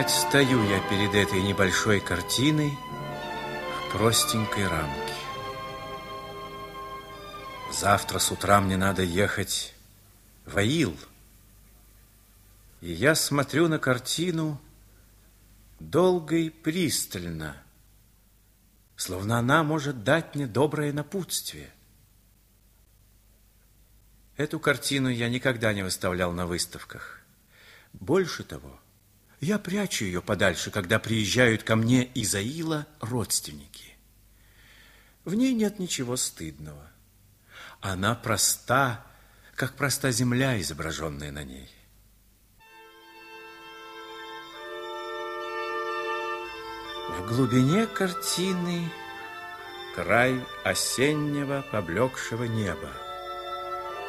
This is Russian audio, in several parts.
Опять стою я перед этой небольшой картиной в простенькой рамке. Завтра с утра мне надо ехать в Аил. И я смотрю на картину долго и пристально, словно она может дать мне доброе напутствие. Эту картину я никогда не выставлял на выставках. Больше того, я прячу ее подальше, когда приезжают ко мне из Аила родственники. В ней нет ничего стыдного. Она проста, как проста земля, изображенная на ней. В глубине картины край осеннего поблекшего неба.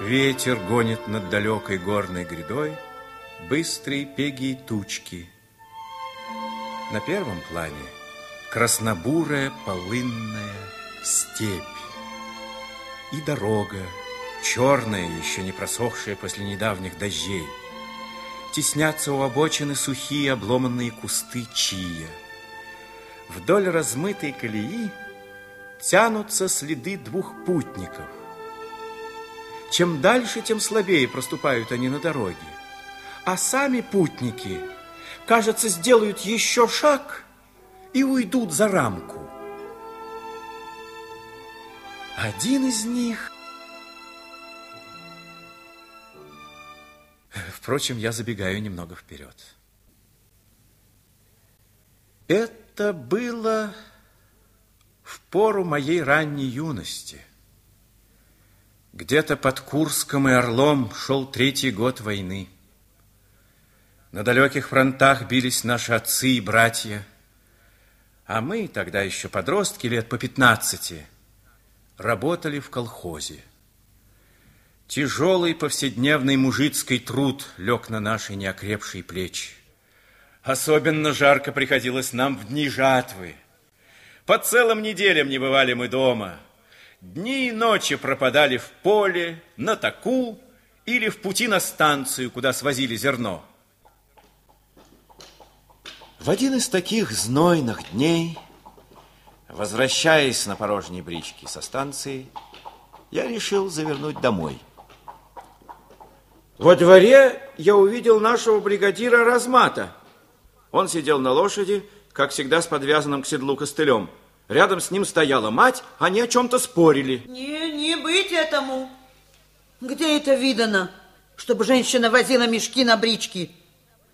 Ветер гонит над далекой горной грядой быстрые пеги и тучки. На первом плане краснобурая полынная степь и дорога, черная, еще не просохшая после недавних дождей. Теснятся у обочины сухие обломанные кусты чия. Вдоль размытой колеи тянутся следы двух путников. Чем дальше, тем слабее проступают они на дороге. А сами путники, кажется, сделают еще шаг и уйдут за рамку. Один из них... Впрочем, я забегаю немного вперед. Это было в пору моей ранней юности. Где-то под Курском и Орлом шел третий год войны. На далеких фронтах бились наши отцы и братья, а мы, тогда еще подростки, лет по пятнадцати, работали в колхозе. Тяжелый повседневный мужицкий труд лег на наши неокрепшие плечи. Особенно жарко приходилось нам в дни жатвы. По целым неделям не бывали мы дома. Дни и ночи пропадали в поле, на таку или в пути на станцию, куда свозили зерно. В один из таких знойных дней Возвращаясь на порожней бричке со станции, я решил завернуть домой. Во дворе я увидел нашего бригадира Размата. Он сидел на лошади, как всегда, с подвязанным к седлу костылем. Рядом с ним стояла мать, они о чем-то спорили. Не, не быть этому. Где это видано, чтобы женщина возила мешки на бричке?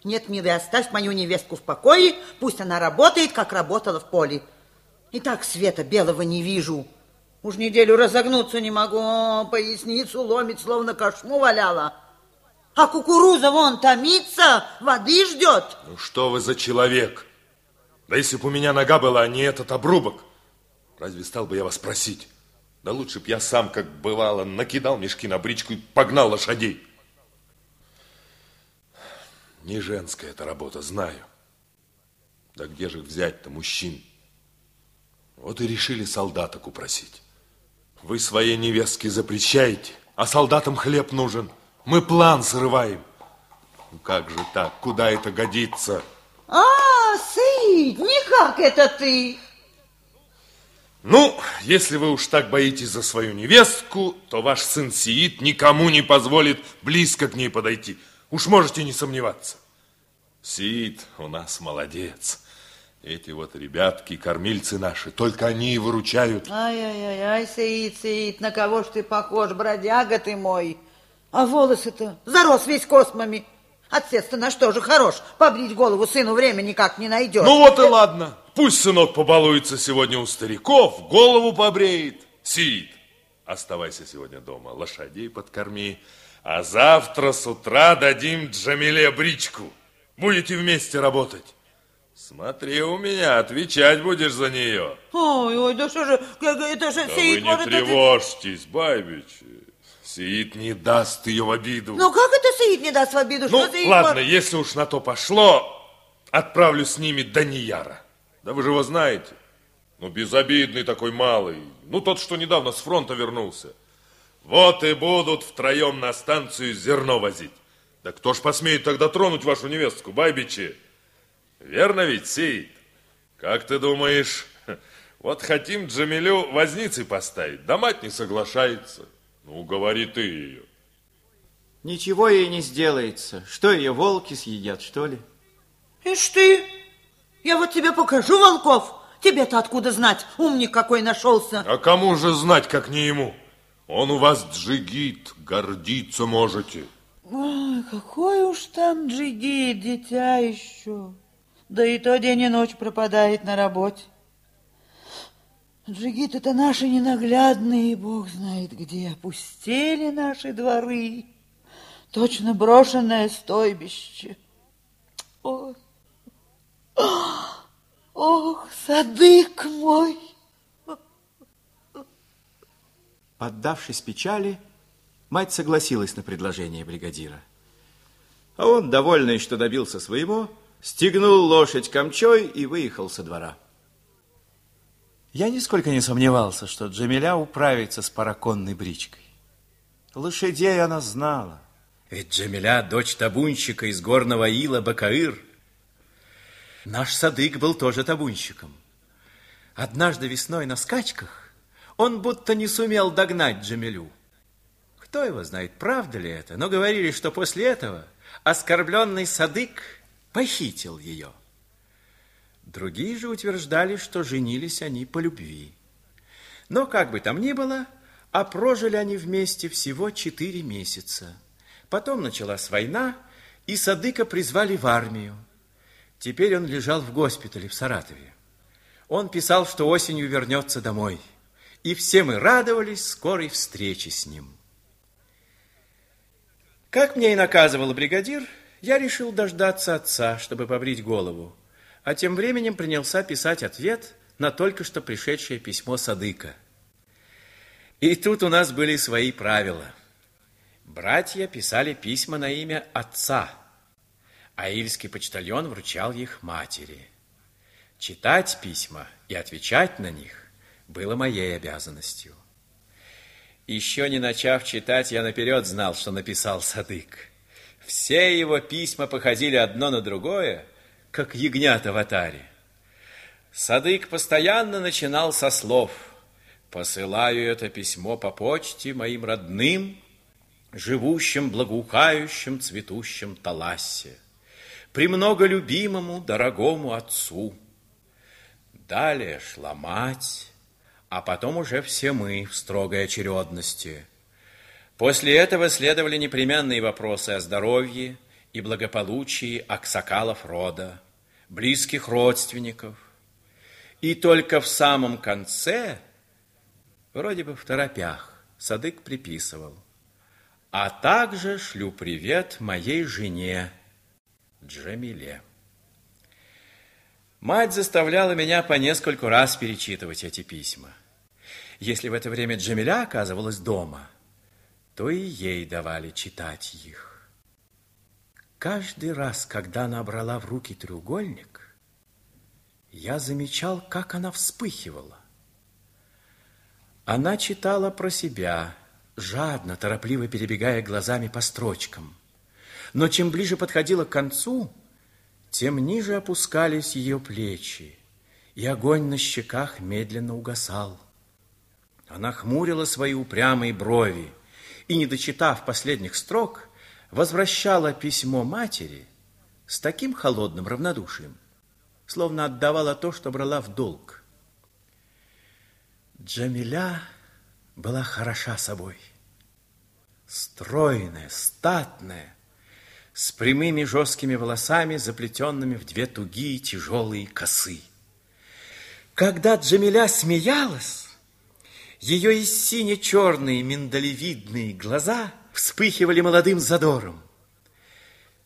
Нет, милый, оставь мою невестку в покое, пусть она работает, как работала в поле. И так света белого не вижу. Уж неделю разогнуться не могу, поясницу ломит, словно кошму валяла. А кукуруза вон томится, воды ждет. Ну что вы за человек? Да если бы у меня нога была, а не этот обрубок, разве стал бы я вас просить? Да лучше б я сам, как бывало, накидал мешки на бричку и погнал лошадей. Не женская эта работа, знаю. Да где же взять-то мужчин? Вот и решили солдаток упросить. Вы своей невестке запрещаете, а солдатам хлеб нужен. Мы план срываем. Ну как же так? Куда это годится? А, Саид, никак это ты. Ну, если вы уж так боитесь за свою невестку, то ваш сын Сиит никому не позволит близко к ней подойти. Уж можете не сомневаться. Сиит у нас молодец. Эти вот ребятки, кормильцы наши, только они и выручают. Ай-яй-яй, Саид, Саид, на кого ж ты похож, бродяга ты мой. А волосы-то зарос весь космами. Отец-то на что же хорош? Побрить голову сыну время никак не найдет. Ну вот и ладно. Пусть сынок побалуется сегодня у стариков, голову побреет. Сид, оставайся сегодня дома, лошадей подкорми. А завтра с утра дадим Джамиле бричку. Будете вместе работать. Смотри у меня, отвечать будешь за нее. Ой, ой, да что же, это же да Сеид вы не тревожьтесь, это... Байбич. Сеид не даст ее в обиду. Ну, как это Сеид не даст в обиду? Ну, что ладно, может... если уж на то пошло, отправлю с ними Данияра. Да вы же его знаете. Ну, безобидный такой малый. Ну, тот, что недавно с фронта вернулся. Вот и будут втроем на станцию зерно возить. Да кто ж посмеет тогда тронуть вашу невестку, Байбичи? Верно ведь, Сид? Как ты думаешь, вот хотим Джамилю возницей поставить, да мать не соглашается. Ну, говори ты ее. Ничего ей не сделается. Что ее, волки съедят, что ли? Ишь ты, я вот тебе покажу волков. Тебе-то откуда знать, умник какой нашелся. А кому же знать, как не ему? Он у вас джигит, гордиться можете. Ой, какой уж там джигит, дитя еще. Да и то день и ночь пропадает на работе. Джигит это наши ненаглядные, бог знает где. Опустили наши дворы. Точно брошенное стойбище. Ой. Ох, садык мой! Поддавшись печали, мать согласилась на предложение бригадира. А он, довольный, что добился своего, стегнул лошадь камчой и выехал со двора. Я нисколько не сомневался, что Джамиля управится с параконной бричкой. Лошадей она знала. Ведь Джамиля, дочь табунщика из горного ила Бакаир, Наш Садык был тоже табунщиком. Однажды весной на скачках он будто не сумел догнать Джамилю. Кто его знает, правда ли это, но говорили, что после этого оскорбленный Садык похитил ее. Другие же утверждали, что женились они по любви. Но как бы там ни было, а прожили они вместе всего четыре месяца. Потом началась война, и Садыка призвали в армию. Теперь он лежал в госпитале в Саратове. Он писал, что осенью вернется домой. И все мы радовались скорой встрече с ним. Как мне и наказывал бригадир, я решил дождаться отца, чтобы побрить голову, а тем временем принялся писать ответ на только что пришедшее письмо Садыка. И тут у нас были свои правила. Братья писали письма на имя отца – а ильский почтальон вручал их матери. Читать письма и отвечать на них было моей обязанностью. Еще не начав читать, я наперед знал, что написал Садык. Все его письма походили одно на другое, как ягнята в атаре. Садык постоянно начинал со слов «Посылаю это письмо по почте моим родным, живущим, благоухающим, цветущим Талассе» премного любимому, дорогому отцу. Далее шла мать, а потом уже все мы в строгой очередности. После этого следовали непременные вопросы о здоровье и благополучии аксакалов рода, близких родственников. И только в самом конце, вроде бы в торопях, Садык приписывал, а также шлю привет моей жене, Джамиле. Мать заставляла меня по нескольку раз перечитывать эти письма. Если в это время Джамиля оказывалась дома, то и ей давали читать их. Каждый раз, когда она брала в руки треугольник, я замечал, как она вспыхивала. Она читала про себя, жадно, торопливо перебегая глазами по строчкам – но чем ближе подходила к концу, тем ниже опускались ее плечи, и огонь на щеках медленно угасал. Она хмурила свои упрямые брови и, не дочитав последних строк, возвращала письмо матери с таким холодным равнодушием, словно отдавала то, что брала в долг. Джамиля была хороша собой. Стройная, статная, с прямыми жесткими волосами, заплетенными в две тугие тяжелые косы. Когда Джамиля смеялась, ее и сине-черные миндалевидные глаза вспыхивали молодым задором.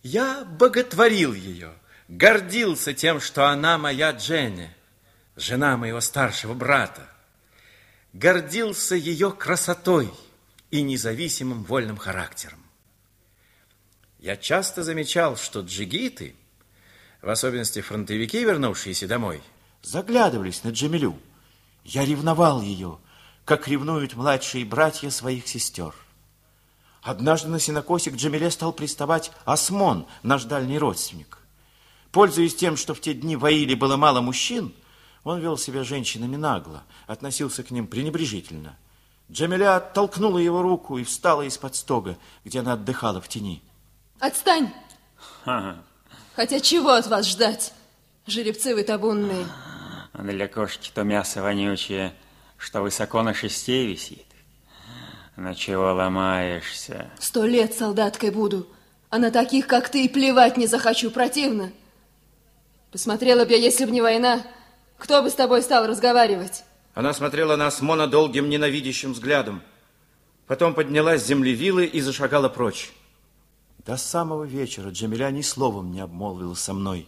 Я боготворил ее, гордился тем, что она моя Дженни, жена моего старшего брата. Гордился ее красотой и независимым вольным характером. Я часто замечал, что джигиты, в особенности фронтовики, вернувшиеся домой, заглядывались на Джамилю. Я ревновал ее, как ревнуют младшие братья своих сестер. Однажды на сенокосе к Джамиле стал приставать Осмон, наш дальний родственник. Пользуясь тем, что в те дни в Аиле было мало мужчин, он вел себя женщинами нагло, относился к ним пренебрежительно. Джамиля оттолкнула его руку и встала из-под стога, где она отдыхала в тени. Отстань! Хотя чего от вас ждать? Жеребцы вы табунные. Для кошки то мясо вонючее, что высоко на шесте висит. На чего ломаешься? Сто лет солдаткой буду, а на таких, как ты, и плевать не захочу, противно. Посмотрела бы я, если бы не война, кто бы с тобой стал разговаривать? Она смотрела на Осмона долгим ненавидящим взглядом. Потом поднялась с земли вилы и зашагала прочь. До самого вечера Джамиля ни словом не обмолвила со мной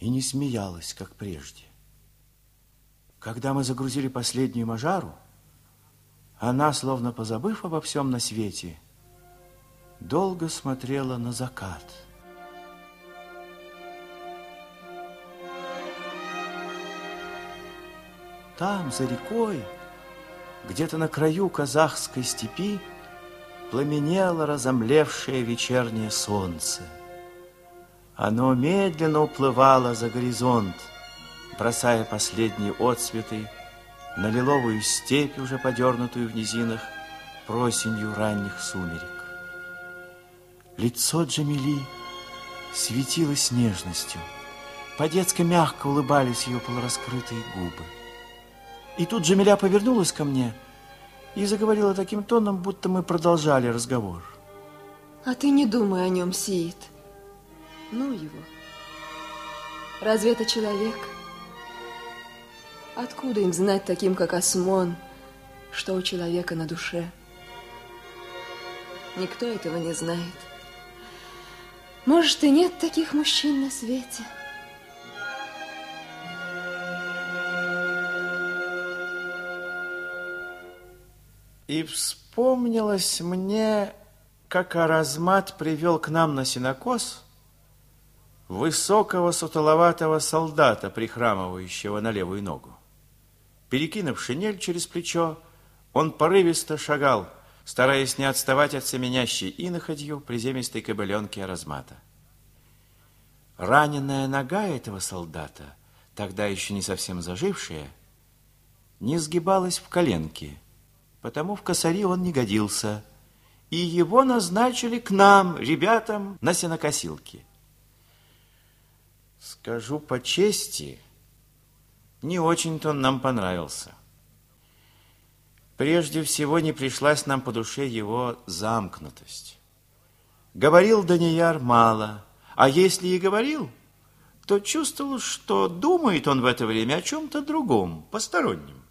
и не смеялась, как прежде. Когда мы загрузили последнюю мажару, она, словно позабыв обо всем на свете, долго смотрела на закат. Там, за рекой, где-то на краю казахской степи, пламенело разомлевшее вечернее солнце. Оно медленно уплывало за горизонт, бросая последние отцветы на лиловую степь, уже подернутую в низинах просенью ранних сумерек. Лицо Джамили светилось нежностью, по-детски мягко улыбались ее полураскрытые губы. И тут Джамиля повернулась ко мне и заговорила таким тоном, будто мы продолжали разговор. А ты не думай о нем, Сиит. Ну его. Разве это человек? Откуда им знать таким, как Осмон, что у человека на душе? Никто этого не знает. Может, и нет таких мужчин на свете. И вспомнилось мне, как Аразмат привел к нам на синокос высокого сутуловатого солдата, прихрамывающего на левую ногу. Перекинув шинель через плечо, он порывисто шагал, стараясь не отставать от семенящей иноходью приземистой кобыленки Аразмата. Раненая нога этого солдата, тогда еще не совсем зажившая, не сгибалась в коленке – потому в косари он не годился, и его назначили к нам, ребятам, на сенокосилке. Скажу по чести, не очень-то он нам понравился. Прежде всего не пришлась нам по душе его замкнутость. Говорил Данияр мало, а если и говорил, то чувствовал, что думает он в это время о чем-то другом, постороннем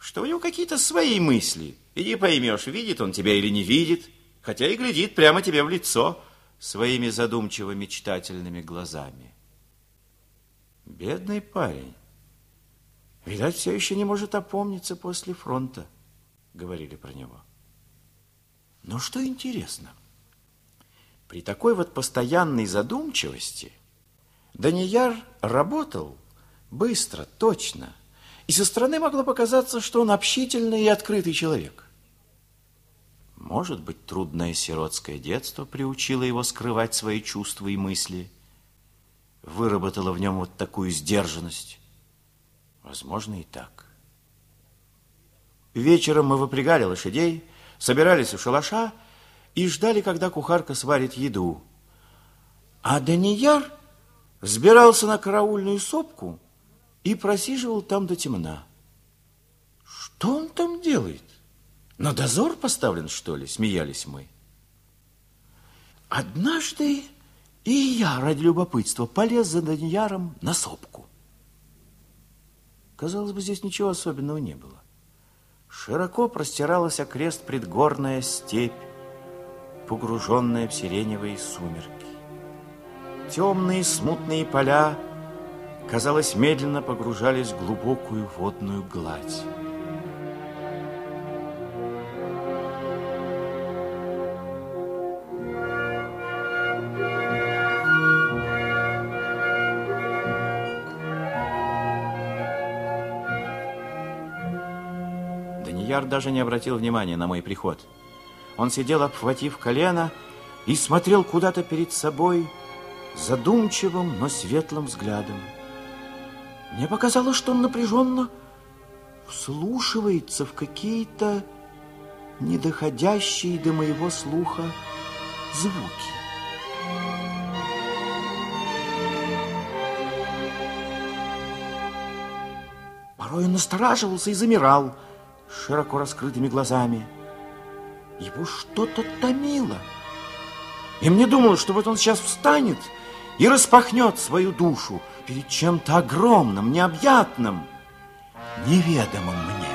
что у него какие-то свои мысли. И не поймешь, видит он тебя или не видит, хотя и глядит прямо тебе в лицо своими задумчиво мечтательными глазами. Бедный парень. Видать, все еще не может опомниться после фронта, говорили про него. Но что интересно, при такой вот постоянной задумчивости Данияр работал быстро, точно – и со стороны могло показаться, что он общительный и открытый человек. Может быть, трудное сиротское детство приучило его скрывать свои чувства и мысли, выработало в нем вот такую сдержанность. Возможно, и так. Вечером мы выпрягали лошадей, собирались у шалаша и ждали, когда кухарка сварит еду. А Данияр взбирался на караульную сопку и просиживал там до темна. Что он там делает? На дозор поставлен, что ли? Смеялись мы. Однажды и я ради любопытства полез за Данияром на сопку. Казалось бы, здесь ничего особенного не было. Широко простиралась окрест предгорная степь, погруженная в сиреневые сумерки. Темные смутные поля – казалось, медленно погружались в глубокую водную гладь. Данияр даже не обратил внимания на мой приход. Он сидел, обхватив колено, и смотрел куда-то перед собой задумчивым, но светлым взглядом. Мне показалось, что он напряженно вслушивается в какие-то недоходящие до моего слуха звуки. Порой он настораживался и замирал широко раскрытыми глазами. Его что-то томило. И мне думалось, что вот он сейчас встанет и распахнет свою душу перед чем-то огромным, необъятным, неведомым мне.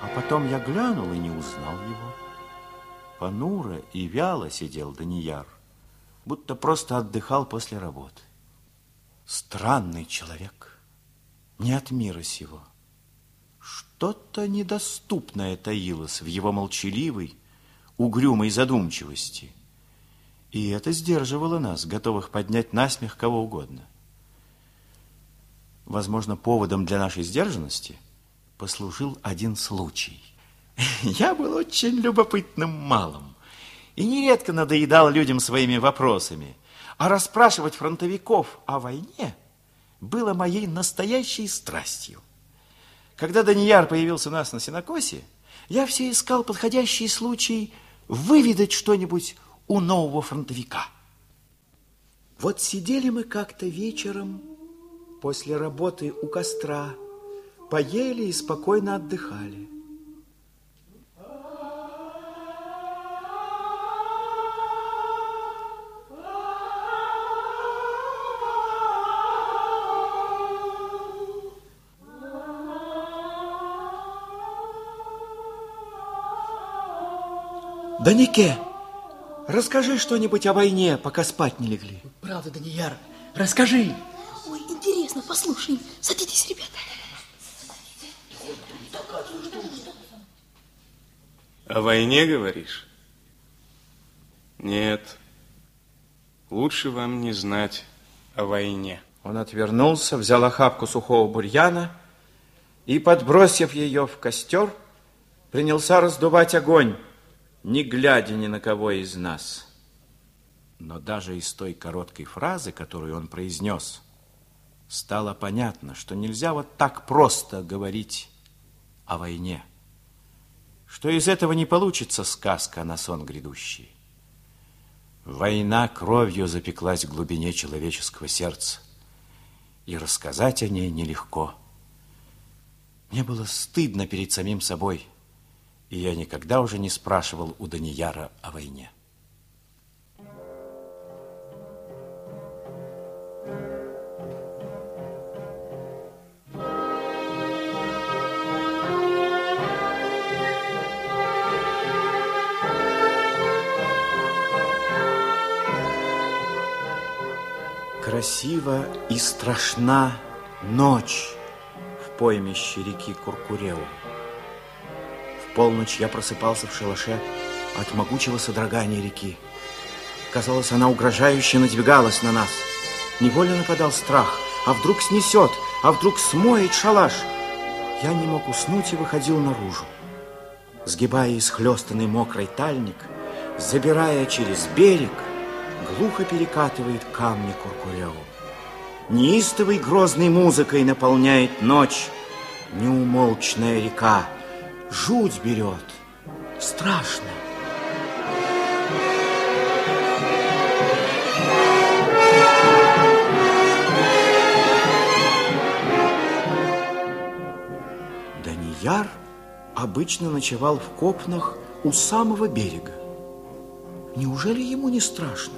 А потом я глянул и не узнал его. Понуро и вяло сидел Данияр, будто просто отдыхал после работы. Странный человек, не от мира сего. Что-то недоступное таилось в его молчаливой, угрюмой задумчивости. И это сдерживало нас, готовых поднять насмех кого угодно. Возможно, поводом для нашей сдержанности послужил один случай. Я был очень любопытным малым и нередко надоедал людям своими вопросами. А расспрашивать фронтовиков о войне было моей настоящей страстью. Когда Данияр появился у нас на Синокосе, я все искал подходящий случай выведать что-нибудь у нового фронтовика. Вот сидели мы как-то вечером после работы у костра, поели и спокойно отдыхали. Данике, расскажи что-нибудь о войне, пока спать не легли. Правда, Данияр, расскажи. Ой, интересно, послушаем. Садитесь, ребята. О войне говоришь? Нет. Лучше вам не знать о войне. Он отвернулся, взял охапку сухого бурьяна и, подбросив ее в костер, принялся раздувать огонь не глядя ни на кого из нас. Но даже из той короткой фразы, которую он произнес, стало понятно, что нельзя вот так просто говорить о войне, что из этого не получится сказка на сон грядущий. Война кровью запеклась в глубине человеческого сердца, и рассказать о ней нелегко. Мне было стыдно перед самим собой – и я никогда уже не спрашивал у Данияра о войне. Красива и страшна ночь в поймище реки Куркуреу полночь я просыпался в шалаше от могучего содрогания реки. Казалось, она угрожающе надвигалась на нас. Невольно нападал страх. А вдруг снесет, а вдруг смоет шалаш. Я не мог уснуть и выходил наружу. Сгибая исхлестанный мокрый тальник, забирая через берег, глухо перекатывает камни Куркуреу. Неистовой грозной музыкой наполняет ночь неумолчная река, жуть берет. Страшно. Данияр обычно ночевал в копнах у самого берега. Неужели ему не страшно?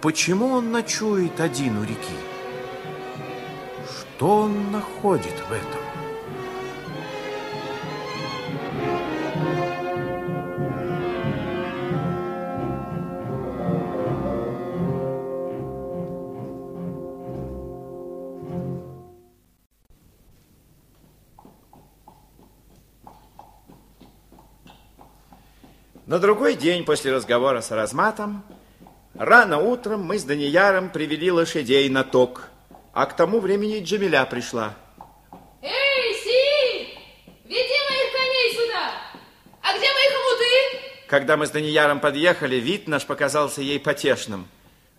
Почему он ночует один у реки? Что он находит в этом? На другой день после разговора с Разматом, рано утром мы с Данияром привели лошадей на ток А к тому времени Джамиля пришла. Эй, Си! Веди моих коней сюда! А где мои хомуты? Когда мы с Данияром подъехали, вид наш показался ей потешным.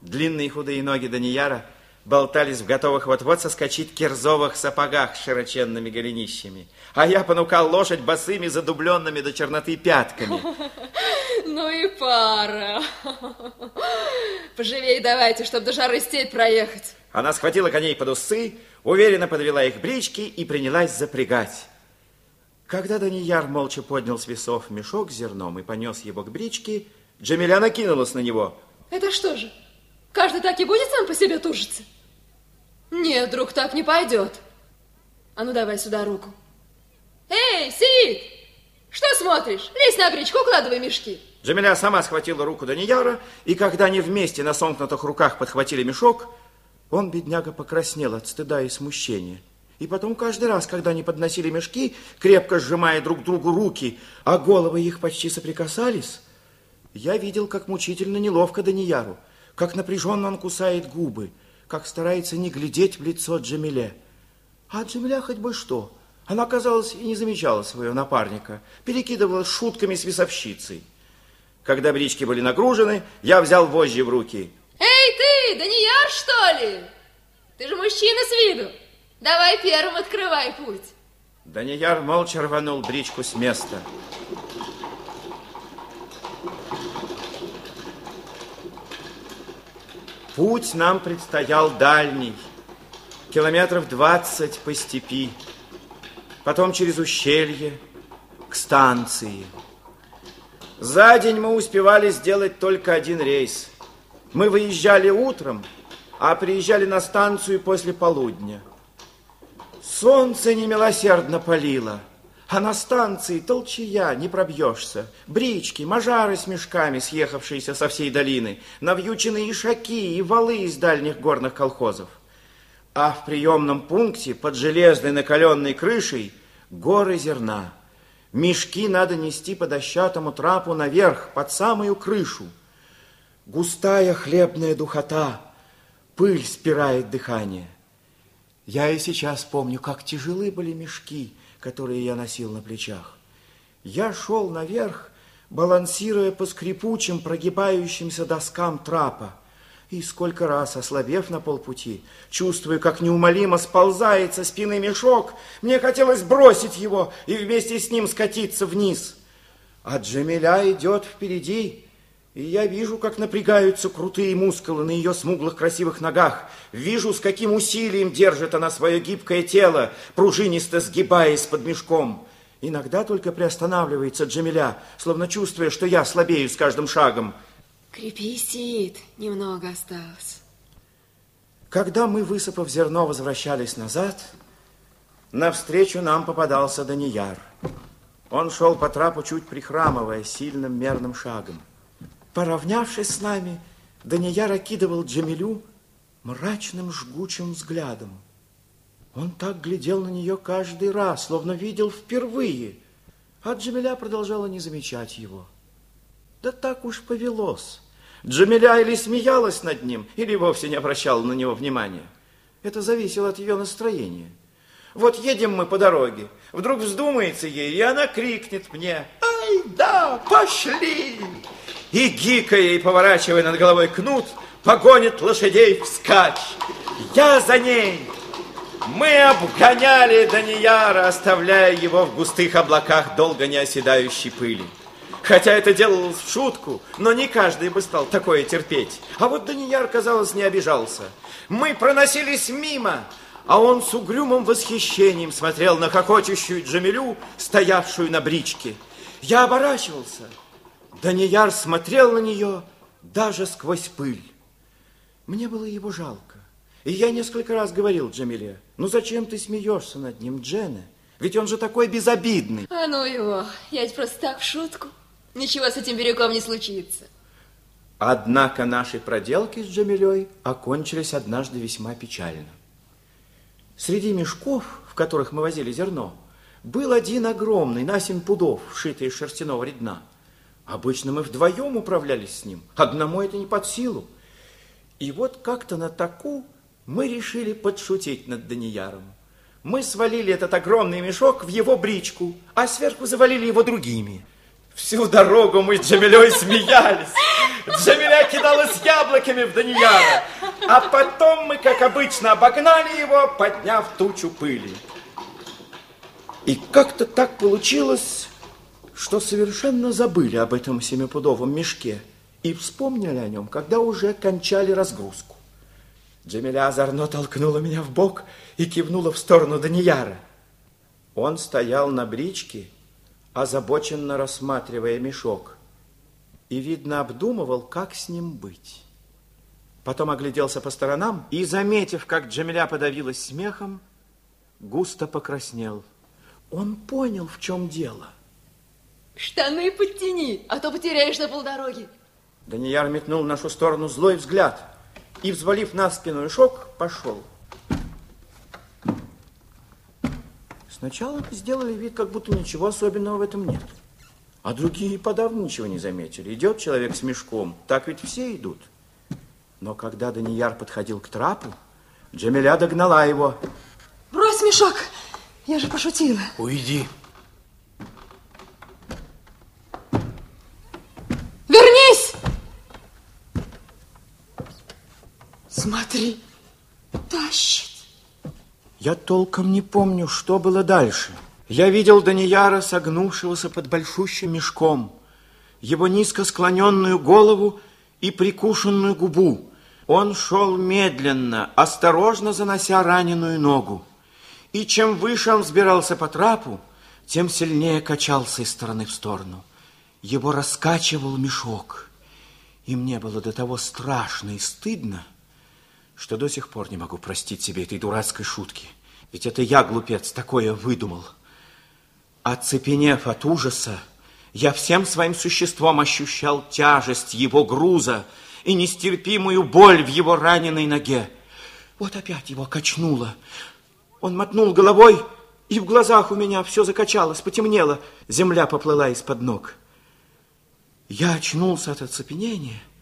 Длинные худые ноги Данияра болтались в готовых вот-вот соскочить кирзовых сапогах с широченными голенищами. А я понукал лошадь босыми, задубленными до черноты пятками. Ну и пара. Поживей давайте, чтобы до жары степь проехать. Она схватила коней под усы, уверенно подвела их брички и принялась запрягать. Когда Данияр молча поднял с весов мешок с зерном и понес его к бричке, Джамиля накинулась на него. Это что же, каждый так и будет сам по себе тужиться? Нет, друг, так не пойдет. А ну давай сюда руку. Эй, Сид! Что смотришь? Лезь на бричку, укладывай мешки. Джамиля сама схватила руку Данияра, и когда они вместе на сомкнутых руках подхватили мешок, он, бедняга, покраснел от стыда и смущения. И потом каждый раз, когда они подносили мешки, крепко сжимая друг другу руки, а головы их почти соприкасались, я видел, как мучительно неловко Данияру, как напряженно он кусает губы, как старается не глядеть в лицо Джамиле. А Джамиля хоть бы что. Она, казалось, и не замечала своего напарника, перекидывалась шутками с весовщицей. Когда брички были нагружены, я взял вожжи в руки. Эй, ты, Данияр, что ли? Ты же мужчина с виду. Давай первым открывай путь. Данияр молча рванул бричку с места. Путь нам предстоял дальний, километров двадцать по степи, потом через ущелье к станции. За день мы успевали сделать только один рейс. Мы выезжали утром, а приезжали на станцию после полудня. Солнце немилосердно палило, а на станции толчья не пробьешься. Брички, мажары с мешками, съехавшиеся со всей долины, навьюченные ишаки и валы из дальних горных колхозов. А в приемном пункте под железной накаленной крышей горы зерна. Мешки надо нести по дощатому трапу наверх, под самую крышу. Густая хлебная духота, пыль спирает дыхание. Я и сейчас помню, как тяжелы были мешки, которые я носил на плечах. Я шел наверх, балансируя по скрипучим, прогибающимся доскам трапа. И сколько раз, ослабев на полпути, чувствуя, как неумолимо сползает со спины мешок, мне хотелось бросить его и вместе с ним скатиться вниз. А Джамиля идет впереди, и я вижу, как напрягаются крутые мускулы на ее смуглых красивых ногах. Вижу, с каким усилием держит она свое гибкое тело, пружинисто сгибаясь под мешком. Иногда только приостанавливается Джамиля, словно чувствуя, что я слабею с каждым шагом. Крепись, Сид, немного осталось. Когда мы, высыпав зерно, возвращались назад, навстречу нам попадался Данияр. Он шел по трапу, чуть прихрамывая, сильным мерным шагом. Поравнявшись с нами, Данияр окидывал Джамилю мрачным жгучим взглядом. Он так глядел на нее каждый раз, словно видел впервые, а Джамиля продолжала не замечать его. Да так уж повелось. Джамиля или смеялась над ним, или вовсе не обращала на него внимания. Это зависело от ее настроения. Вот едем мы по дороге, вдруг вздумается ей, и она крикнет мне, «Ай, да, пошли!» и, гикая и поворачивая над головой кнут, погонит лошадей вскачь. Я за ней. Мы обгоняли Данияра, оставляя его в густых облаках долго не оседающей пыли. Хотя это делалось в шутку, но не каждый бы стал такое терпеть. А вот Данияр, казалось, не обижался. Мы проносились мимо, а он с угрюмым восхищением смотрел на хохочущую Джамилю, стоявшую на бричке. Я оборачивался – Данияр смотрел на нее даже сквозь пыль. Мне было его жалко. И я несколько раз говорил Джамиле, ну зачем ты смеешься над ним, Джене? Ведь он же такой безобидный. А ну его, я ведь просто так в шутку. Ничего с этим берегом не случится. Однако наши проделки с Джамилей окончились однажды весьма печально. Среди мешков, в которых мы возили зерно, был один огромный, на семь пудов, вшитый из шерстяного редна. Обычно мы вдвоем управлялись с ним. Одному это не под силу. И вот как-то на таку Мы решили подшутить над Данияром. Мы свалили этот огромный мешок в его бричку, а сверху завалили его другими. Всю дорогу мы с Джамилей смеялись. Джамиля кидалась яблоками в Данияра. А потом мы, как обычно, обогнали его, подняв тучу пыли. И как-то так получилось, что совершенно забыли об этом семипудовом мешке и вспомнили о нем, когда уже кончали разгрузку. Джамиля озорно толкнула меня в бок и кивнула в сторону Данияра. Он стоял на бричке, озабоченно рассматривая мешок, и, видно, обдумывал, как с ним быть. Потом огляделся по сторонам и, заметив, как Джамиля подавилась смехом, густо покраснел. Он понял, в чем дело. Штаны подтяни, а то потеряешь на полдороги. Данияр метнул в нашу сторону злой взгляд и, взвалив на спину мешок, пошел. Сначала мы сделали вид, как будто ничего особенного в этом нет. А другие подавно ничего не заметили. Идет человек с мешком, так ведь все идут. Но когда Данияр подходил к трапу, Джамиля догнала его. Брось мешок, я же пошутила. Уйди. Вернись! Смотри, тащит. Я толком не помню, что было дальше. Я видел Данияра, согнувшегося под большущим мешком, его низко склоненную голову и прикушенную губу. Он шел медленно, осторожно занося раненую ногу. И чем выше он взбирался по трапу, тем сильнее качался из стороны в сторону. Его раскачивал мешок. И мне было до того страшно и стыдно, что до сих пор не могу простить себе этой дурацкой шутки. Ведь это я, глупец, такое выдумал. Оцепенев от ужаса, я всем своим существом ощущал тяжесть его груза и нестерпимую боль в его раненой ноге. Вот опять его качнуло. Он мотнул головой, и в глазах у меня все закачалось, потемнело. Земля поплыла из-под ног. Я очнулся от оцепенения –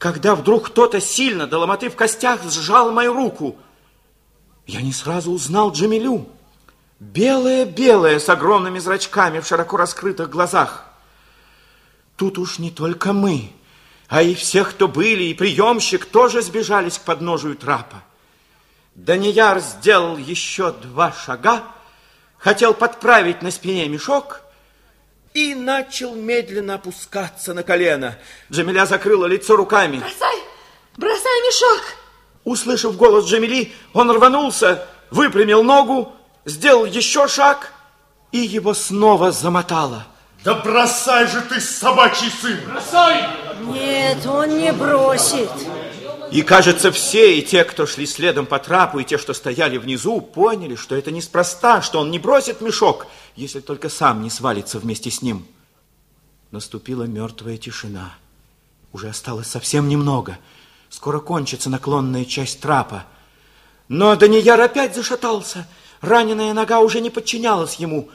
когда вдруг кто-то сильно, до ломоты в костях, сжал мою руку. Я не сразу узнал Джамилю. Белая-белая, с огромными зрачками в широко раскрытых глазах. Тут уж не только мы, а и всех, кто были, и приемщик тоже сбежались к подножию трапа. Данияр сделал еще два шага, хотел подправить на спине мешок, и начал медленно опускаться на колено. Джамиля закрыла лицо руками. Бросай, бросай мешок. Услышав голос Джамили, он рванулся, выпрямил ногу, сделал еще шаг, и его снова замотало. Да бросай же ты, собачий сын! Бросай! Нет, он не бросит. И, кажется, все, и те, кто шли следом по трапу, и те, что стояли внизу, поняли, что это неспроста, что он не бросит мешок, если только сам не свалится вместе с ним. Наступила мертвая тишина. Уже осталось совсем немного. Скоро кончится наклонная часть трапа. Но Данияр опять зашатался. Раненая нога уже не подчинялась ему.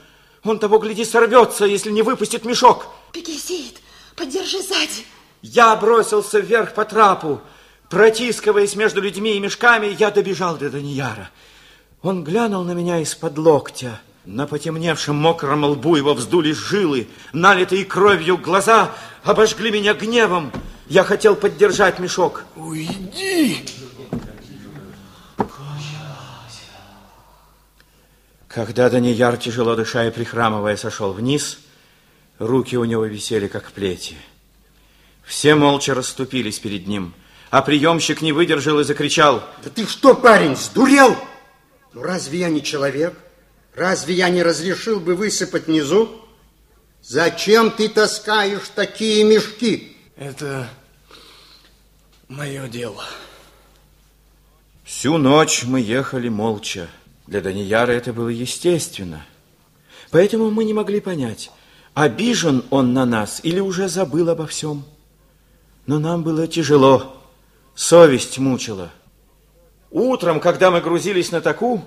Он того, гляди, сорвется, если не выпустит мешок. Беги, Сид, поддержи сзади. Я бросился вверх по трапу. Протискиваясь между людьми и мешками, я добежал до Данияра. Он глянул на меня из-под локтя. На потемневшем мокром лбу его вздулись жилы, налитые кровью глаза обожгли меня гневом. Я хотел поддержать мешок. Уйди! Когда Данияр, тяжело дыша и прихрамывая, сошел вниз, руки у него висели, как плети. Все молча расступились перед ним – а приемщик не выдержал и закричал. Да ты что, парень, сдурел? Ну разве я не человек? Разве я не разрешил бы высыпать внизу? Зачем ты таскаешь такие мешки? Это мое дело. Всю ночь мы ехали молча. Для Данияра это было естественно. Поэтому мы не могли понять, обижен он на нас или уже забыл обо всем. Но нам было тяжело. Совесть мучила. Утром, когда мы грузились на таку,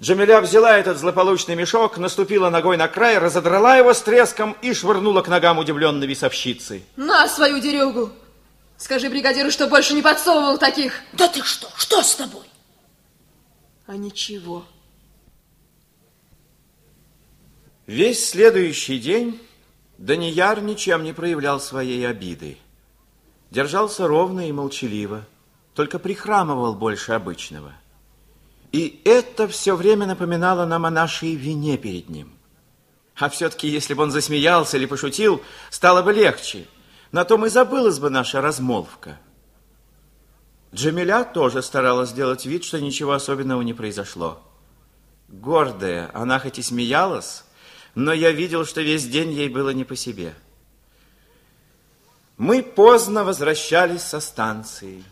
Джамиля взяла этот злополучный мешок, наступила ногой на край, разодрала его с треском и швырнула к ногам удивленной весовщицы. На свою дерюгу! Скажи бригадиру, что больше не подсовывал таких. Да ты что? Что с тобой? а ничего. Весь следующий день Данияр ничем не проявлял своей обиды. Держался ровно и молчаливо, только прихрамывал больше обычного. И это все время напоминало нам о нашей вине перед ним. А все-таки, если бы он засмеялся или пошутил, стало бы легче. На том и забылась бы наша размолвка. Джамиля тоже старалась сделать вид, что ничего особенного не произошло. Гордая, она хоть и смеялась, но я видел, что весь день ей было не по себе. Мы поздно возвращались со станции.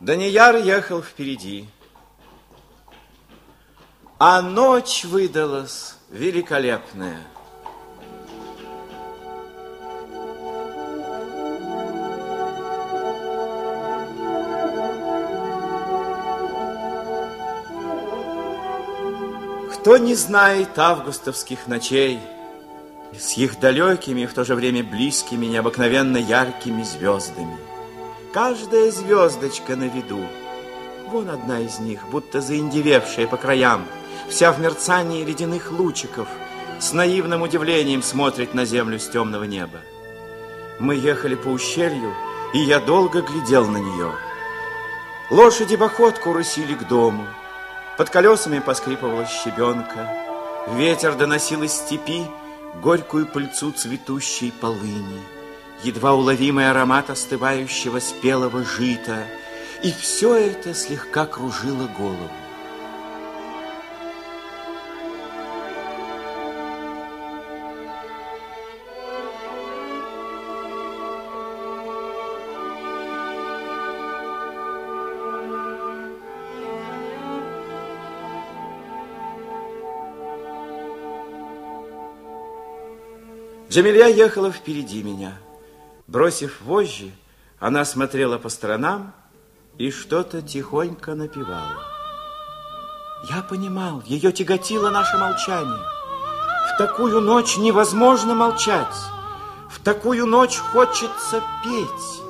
Данияр ехал впереди. А ночь выдалась великолепная. Кто не знает августовских ночей с их далекими и в то же время близкими, необыкновенно яркими звездами? Каждая звездочка на виду. Вон одна из них, будто заиндевевшая по краям, вся в мерцании ледяных лучиков, с наивным удивлением смотрит на землю с темного неба. Мы ехали по ущелью, и я долго глядел на нее. Лошади походку рысили к дому. Под колесами поскрипывала щебенка. Ветер доносил из степи горькую пыльцу цветущей полыни, едва уловимый аромат остывающего спелого жита. И все это слегка кружило голову. Джамилья ехала впереди меня. Бросив вожжи, она смотрела по сторонам и что-то тихонько напевала. Я понимал, ее тяготило наше молчание. В такую ночь невозможно молчать. В такую ночь хочется петь.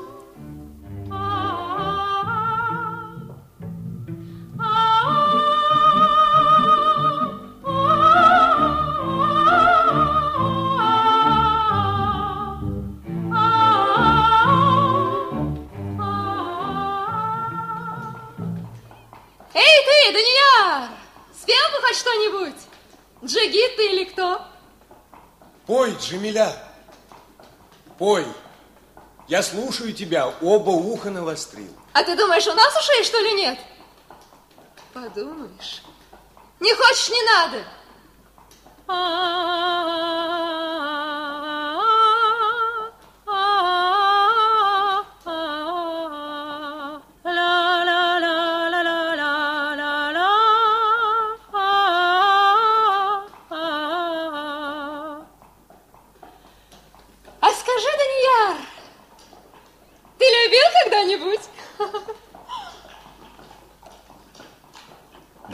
Спел бы хоть что-нибудь? Джигит ты или кто? Пой, Джамиля, пой. Я слушаю тебя, оба уха навострил. А ты думаешь, у нас ушей, что ли, нет? Подумаешь. Не хочешь, не надо. А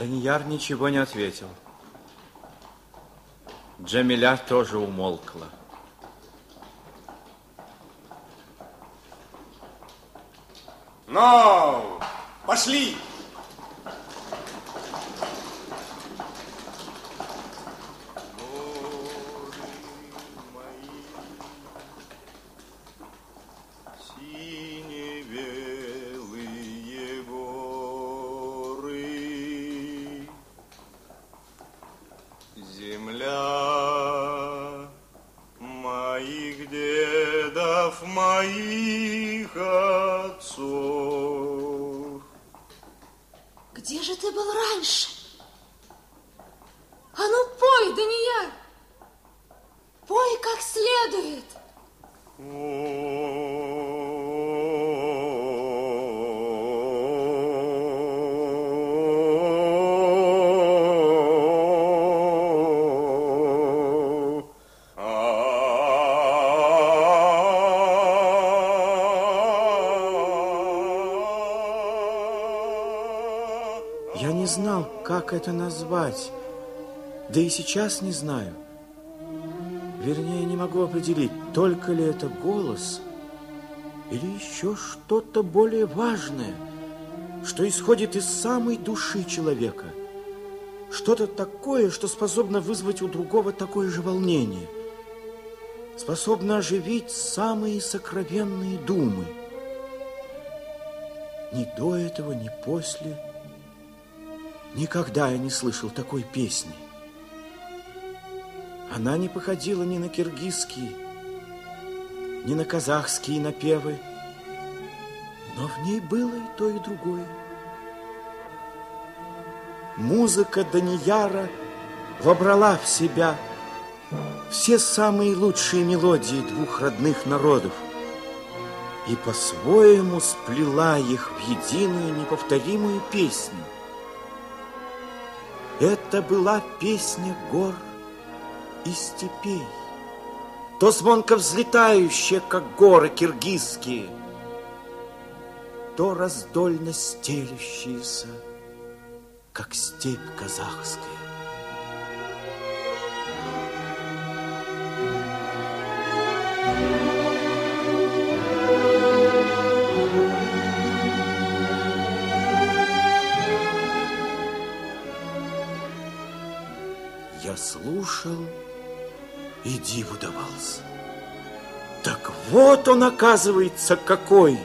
Данияр ничего не ответил. Джамиля тоже умолкла. Ну, пошли. Как это назвать, да и сейчас не знаю. Вернее, не могу определить, только ли это голос или еще что-то более важное. что исходит из самой души человека. Что-то такое, что способно вызвать у другого такое же волнение. Способно оживить самые сокровенные думы. Ни до этого, ни после никогда я не слышал такой песни. Она не походила ни на киргизские, ни на казахские напевы, но в ней было и то, и другое. Музыка Данияра вобрала в себя все самые лучшие мелодии двух родных народов и по-своему сплела их в единую неповторимую песню. Это была песня гор и степей, то звонко взлетающая, как горы киргизские, то раздольно стелющиеся, как степь казахская. Слушал и диву давался. Так вот он, оказывается, какой!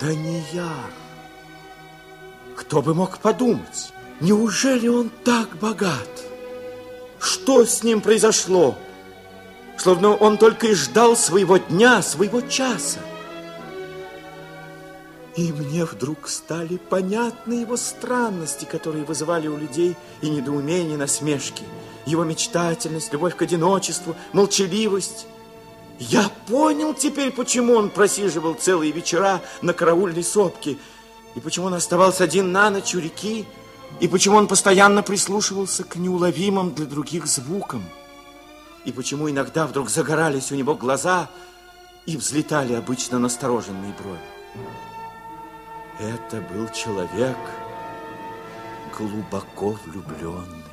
Данияр! Кто бы мог подумать? Неужели он так богат? Что с ним произошло? Словно он только и ждал своего дня, своего часа. И мне вдруг стали понятны его странности, которые вызывали у людей и недоумение, и насмешки. Его мечтательность, любовь к одиночеству, молчаливость. Я понял теперь, почему он просиживал целые вечера на караульной сопке, и почему он оставался один на ночь у реки, и почему он постоянно прислушивался к неуловимым для других звукам, и почему иногда вдруг загорались у него глаза и взлетали обычно настороженные брови. Это был человек глубоко влюбленный.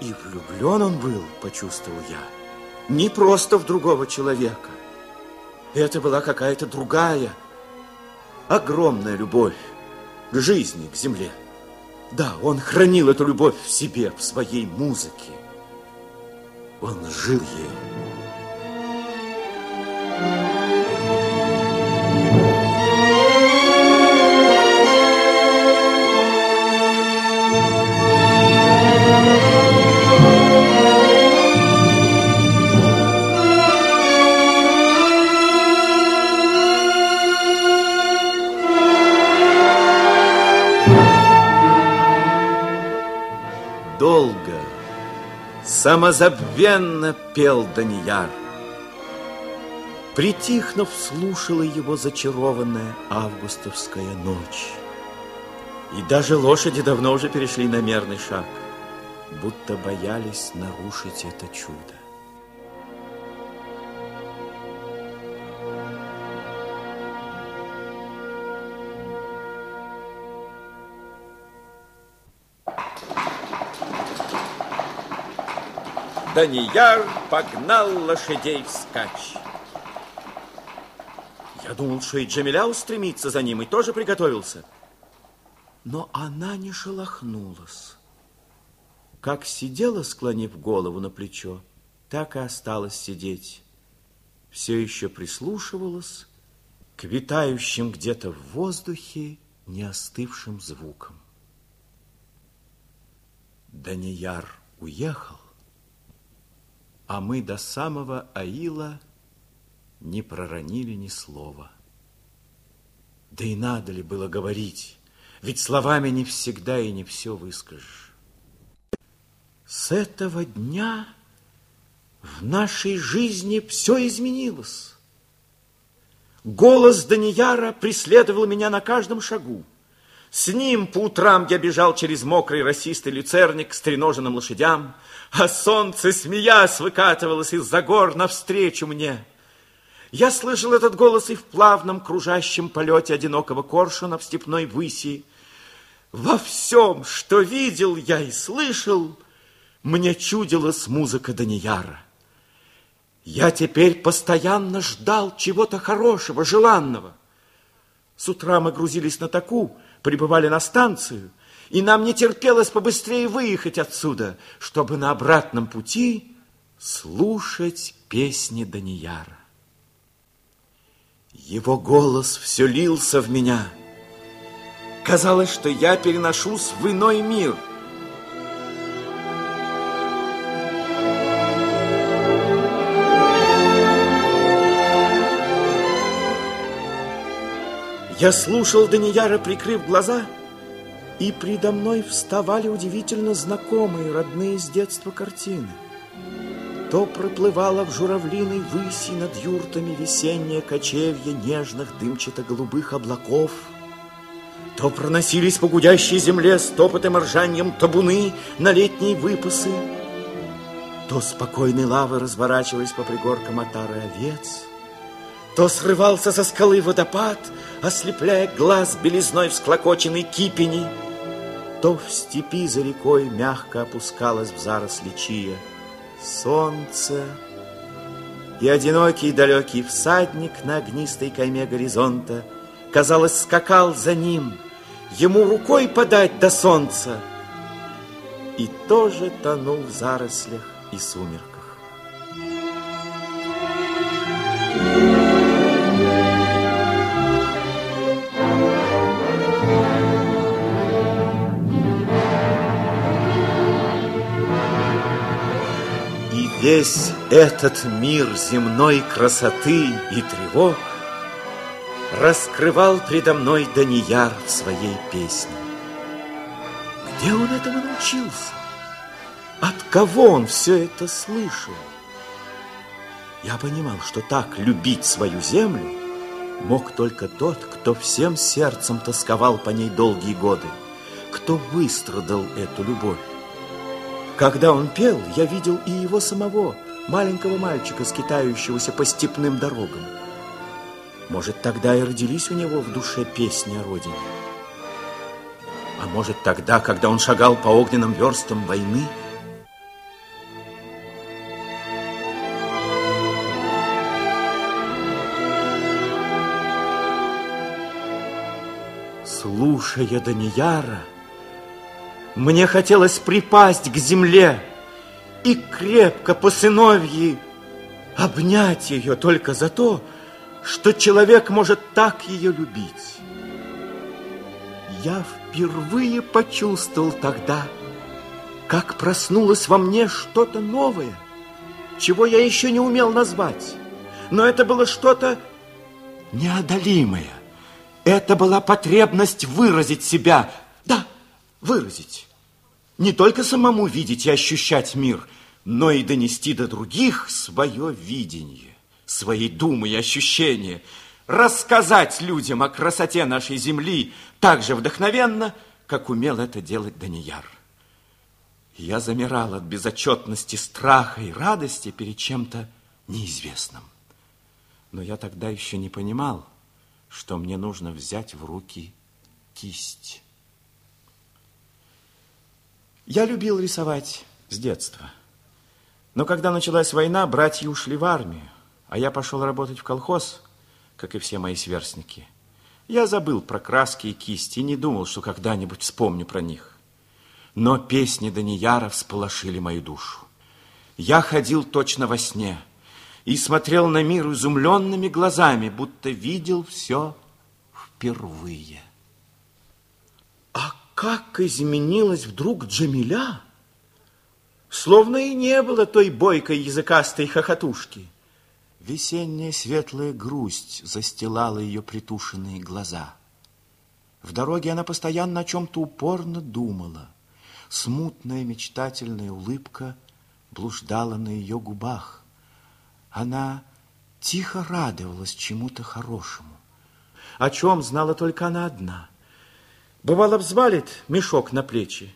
И влюблен он был, почувствовал я, не просто в другого человека. Это была какая-то другая, огромная любовь к жизни, к земле. Да, он хранил эту любовь в себе, в своей музыке. Он жил ею. Самозабвенно пел Данияр. Притихнув, слушала его зачарованная августовская ночь. И даже лошади давно уже перешли на мерный шаг, будто боялись нарушить это чудо. Данияр погнал лошадей вскачь. Я думал, что и Джамиля устремится за ним, и тоже приготовился. Но она не шелохнулась. Как сидела, склонив голову на плечо, так и осталась сидеть. Все еще прислушивалась к витающим где-то в воздухе неостывшим звукам. Данияр уехал, а мы до самого Аила не проронили ни слова. Да и надо ли было говорить, ведь словами не всегда и не все выскажешь. С этого дня в нашей жизни все изменилось. Голос Данияра преследовал меня на каждом шагу. С ним по утрам я бежал через мокрый росистый люцерник к стреноженным лошадям, а солнце, смеясь, выкатывалось из-за гор навстречу мне. Я слышал этот голос и в плавном кружащем полете одинокого коршуна в степной выси. Во всем, что видел я и слышал, мне чудилась музыка Данияра. Я теперь постоянно ждал чего-то хорошего, желанного. С утра мы грузились на таку, прибывали на станцию, и нам не терпелось побыстрее выехать отсюда, чтобы на обратном пути слушать песни Данияра. Его голос все лился в меня. Казалось, что я переношусь в иной мир – Я слушал Данияра, прикрыв глаза, и предо мной вставали удивительно знакомые, родные с детства картины. То проплывала в журавлиной выси над юртами весеннее кочевье нежных дымчато-голубых облаков, то проносились по гудящей земле с топотом и ржанием табуны на летние выпасы, то спокойной лавы разворачивались по пригоркам отары овец — то срывался со скалы водопад, ослепляя глаз белизной всклокоченной кипени, то в степи за рекой мягко опускалось в заросли чия солнце, и одинокий далекий всадник на огнистой кайме горизонта, казалось, скакал за ним, ему рукой подать до солнца, и тоже тонул в зарослях и сумерках. Весь этот мир земной красоты и тревог Раскрывал предо мной Данияр в своей песне. Где он этому научился? От кого он все это слышал? Я понимал, что так любить свою землю мог только тот, кто всем сердцем тосковал по ней долгие годы, кто выстрадал эту любовь. Когда он пел, я видел и его самого, маленького мальчика, скитающегося по степным дорогам. Может, тогда и родились у него в душе песни о родине. А может, тогда, когда он шагал по огненным верстам войны, Слушая Данияра, мне хотелось припасть к земле и крепко по сыновьи обнять ее только за то, что человек может так ее любить. Я впервые почувствовал тогда, как проснулось во мне что-то новое, чего я еще не умел назвать. Но это было что-то неодолимое. Это была потребность выразить себя. Выразить. Не только самому видеть и ощущать мир, но и донести до других свое видение, свои думы и ощущения, рассказать людям о красоте нашей земли так же вдохновенно, как умел это делать Данияр. Я замирал от безотчетности, страха и радости перед чем-то неизвестным. Но я тогда еще не понимал, что мне нужно взять в руки кисть. Я любил рисовать с детства. Но когда началась война, братья ушли в армию, а я пошел работать в колхоз, как и все мои сверстники. Я забыл про краски и кисти и не думал, что когда-нибудь вспомню про них. Но песни Данияра всполошили мою душу. Я ходил точно во сне и смотрел на мир изумленными глазами, будто видел все впервые. Как изменилась вдруг Джамиля, словно и не было той бойкой языкастой хохотушки. Весенняя светлая грусть застилала ее притушенные глаза. В дороге она постоянно о чем-то упорно думала. Смутная мечтательная улыбка блуждала на ее губах. Она тихо радовалась чему-то хорошему, о чем знала только она одна – Бывало, взвалит мешок на плечи,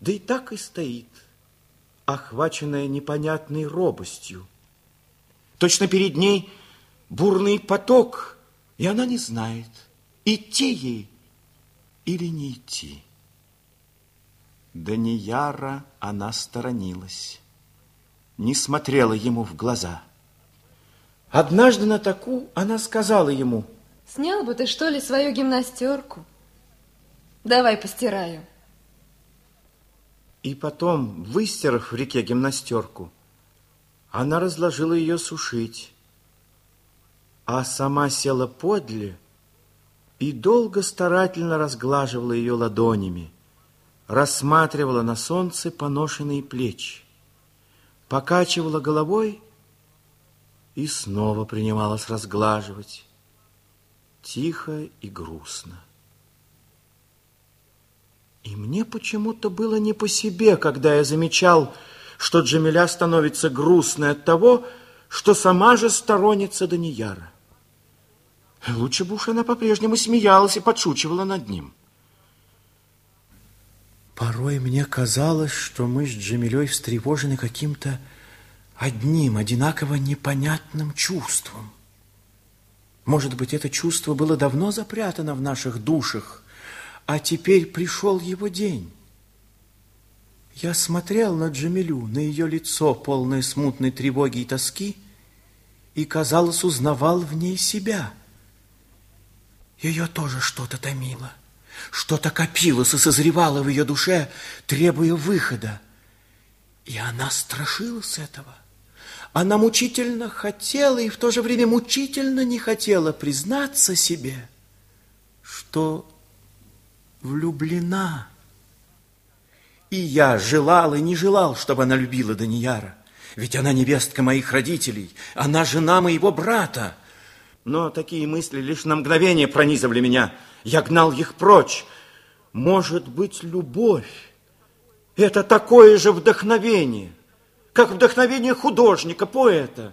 да и так и стоит, охваченная непонятной робостью. Точно перед ней бурный поток, и она не знает, идти ей или не идти. Данияра она сторонилась, не смотрела ему в глаза. Однажды на таку она сказала ему, Снял бы ты, что ли, свою гимнастерку? Давай постираю. И потом, выстирав в реке гимнастерку, она разложила ее сушить, а сама села подле и долго старательно разглаживала ее ладонями, рассматривала на солнце поношенные плечи, покачивала головой и снова принималась разглаживать, тихо и грустно. И мне почему-то было не по себе, когда я замечал, что Джамиля становится грустной от того, что сама же сторонница Данияра. Лучше бы уж она по-прежнему смеялась и подшучивала над ним. Порой мне казалось, что мы с Джамилей встревожены каким-то одним, одинаково непонятным чувством. Может быть, это чувство было давно запрятано в наших душах, а теперь пришел его день. Я смотрел на Джамилю, на ее лицо, полное смутной тревоги и тоски, и, казалось, узнавал в ней себя. Ее тоже что-то томило, что-то копилось и созревало в ее душе, требуя выхода. И она страшилась этого. Она мучительно хотела и в то же время мучительно не хотела признаться себе, что влюблена. И я желал и не желал, чтобы она любила Данияра. Ведь она невестка моих родителей, она жена моего брата. Но такие мысли лишь на мгновение пронизывали меня. Я гнал их прочь. Может быть, любовь – это такое же вдохновение, как вдохновение художника, поэта.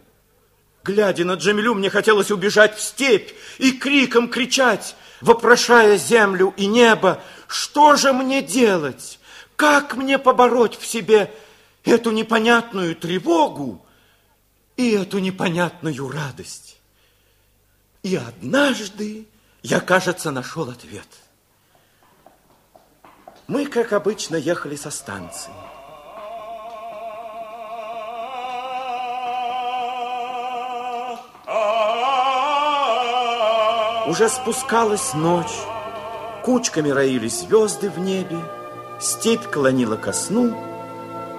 Глядя на Джамилю, мне хотелось убежать в степь и криком кричать – вопрошая землю и небо, что же мне делать? Как мне побороть в себе эту непонятную тревогу и эту непонятную радость? И однажды я, кажется, нашел ответ. Мы, как обычно, ехали со станции. Уже спускалась ночь, кучками роились звезды в небе, степь клонила ко сну,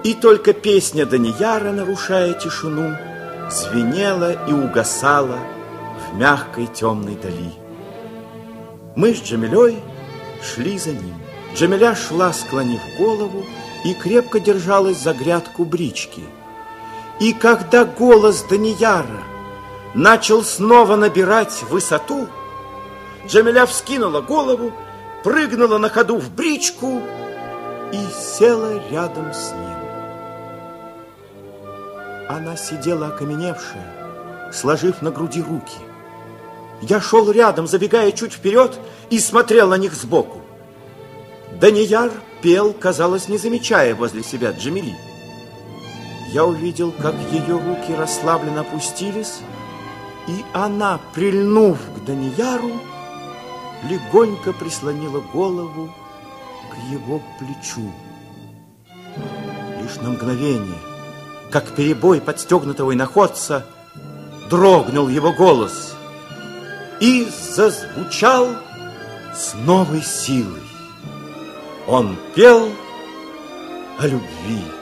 и только песня Данияра, нарушая тишину, звенела и угасала в мягкой темной дали. Мы с Джамилей шли за ним. Джамиля шла, склонив голову, и крепко держалась за грядку брички. И когда голос Данияра начал снова набирать высоту, Джамиля вскинула голову, прыгнула на ходу в бричку и села рядом с ним. Она сидела окаменевшая, сложив на груди руки. Я шел рядом, забегая чуть вперед, и смотрел на них сбоку. Данияр пел, казалось, не замечая возле себя Джамили. Я увидел, как ее руки расслабленно опустились, и она, прильнув к Данияру, легонько прислонила голову к его плечу. Лишь на мгновение, как перебой подстегнутого иноходца, дрогнул его голос и зазвучал с новой силой. Он пел о любви.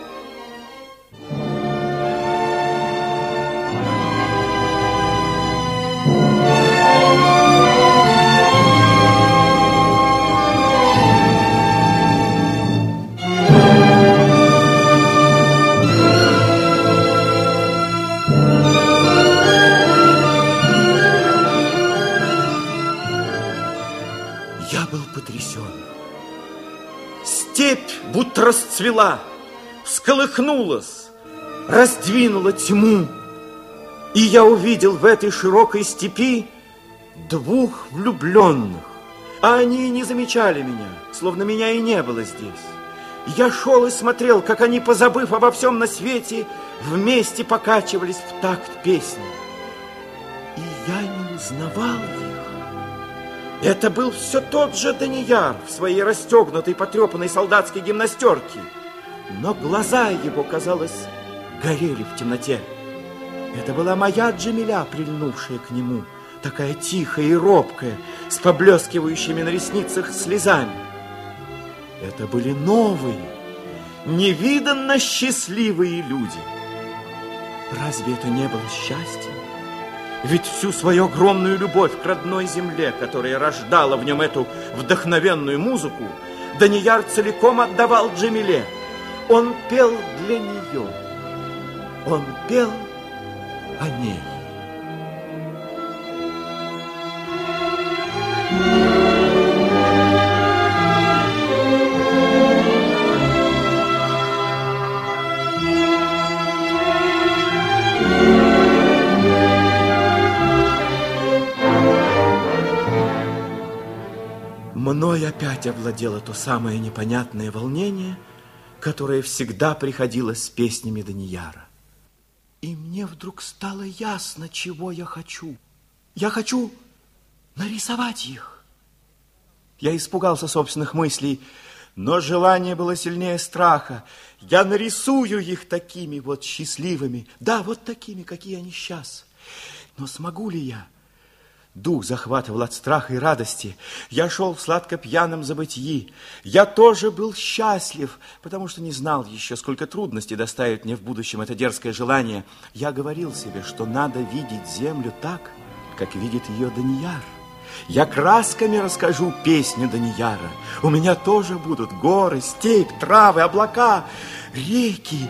Расцвела, всколыхнулась, раздвинула тьму. И я увидел в этой широкой степи двух влюбленных. А они не замечали меня, словно меня и не было здесь. Я шел и смотрел, как они, позабыв обо всем на свете, вместе покачивались в такт песни. И я не узнавал их. Это был все тот же Данияр в своей расстегнутой, потрепанной солдатской гимнастерке. Но глаза его, казалось, горели в темноте. Это была моя Джамиля, прильнувшая к нему, такая тихая и робкая, с поблескивающими на ресницах слезами. Это были новые, невиданно счастливые люди. Разве это не было счастьем? Ведь всю свою огромную любовь к родной земле, которая рождала в нем эту вдохновенную музыку, Данияр целиком отдавал Джамиле. Он пел для нее. Он пел о ней. Опять овладело то самое непонятное волнение, которое всегда приходило с песнями Данияра. И мне вдруг стало ясно, чего я хочу. Я хочу нарисовать их. Я испугался собственных мыслей, но желание было сильнее страха. Я нарисую их такими вот счастливыми, да, вот такими, какие они сейчас. Но смогу ли я? Дух захватывал от страха и радости. Я шел в сладко пьяном забытии. Я тоже был счастлив, потому что не знал еще, сколько трудностей доставит мне в будущем это дерзкое желание. Я говорил себе, что надо видеть землю так, как видит ее Данияр. Я красками расскажу песню Данияра. У меня тоже будут горы, степь, травы, облака, реки.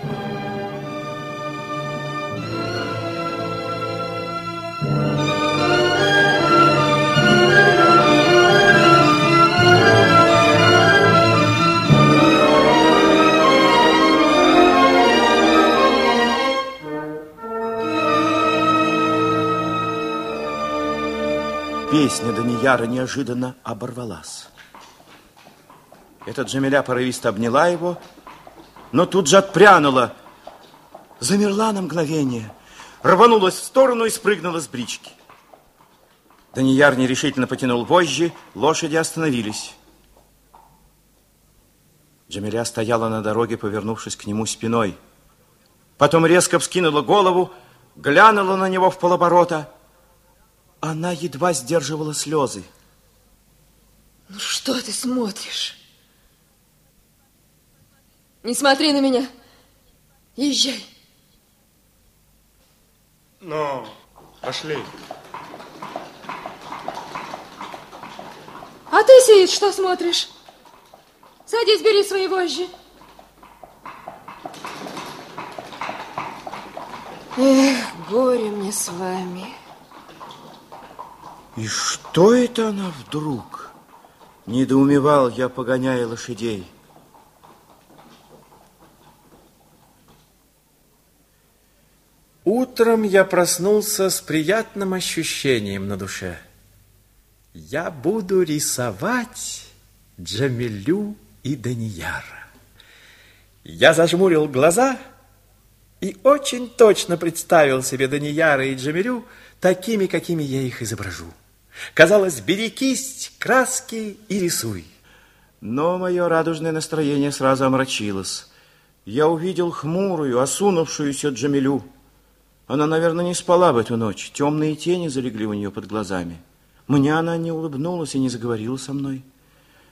Песня Данияра неожиданно оборвалась. Эта Джамиля порывисто обняла его, но тут же отпрянула, замерла на мгновение, рванулась в сторону и спрыгнула с брички. Данияр нерешительно потянул вожжи, лошади остановились. Джамиля стояла на дороге, повернувшись к нему спиной. Потом резко вскинула голову, глянула на него в полоборота – она едва сдерживала слезы. Ну что ты смотришь? Не смотри на меня. Езжай. Ну, пошли. А ты, Сиит, что смотришь? Садись, бери свои вожжи. Эх, горе мне с вами. И что это она вдруг? Недоумевал я, погоняя лошадей. Утром я проснулся с приятным ощущением на душе. Я буду рисовать Джамилю и Данияра. Я зажмурил глаза и очень точно представил себе Данияра и Джамилю такими, какими я их изображу. Казалось, бери кисть, краски и рисуй. Но мое радужное настроение сразу омрачилось. Я увидел хмурую, осунувшуюся Джамилю. Она, наверное, не спала в эту ночь. Темные тени залегли у нее под глазами. Мне она не улыбнулась и не заговорила со мной.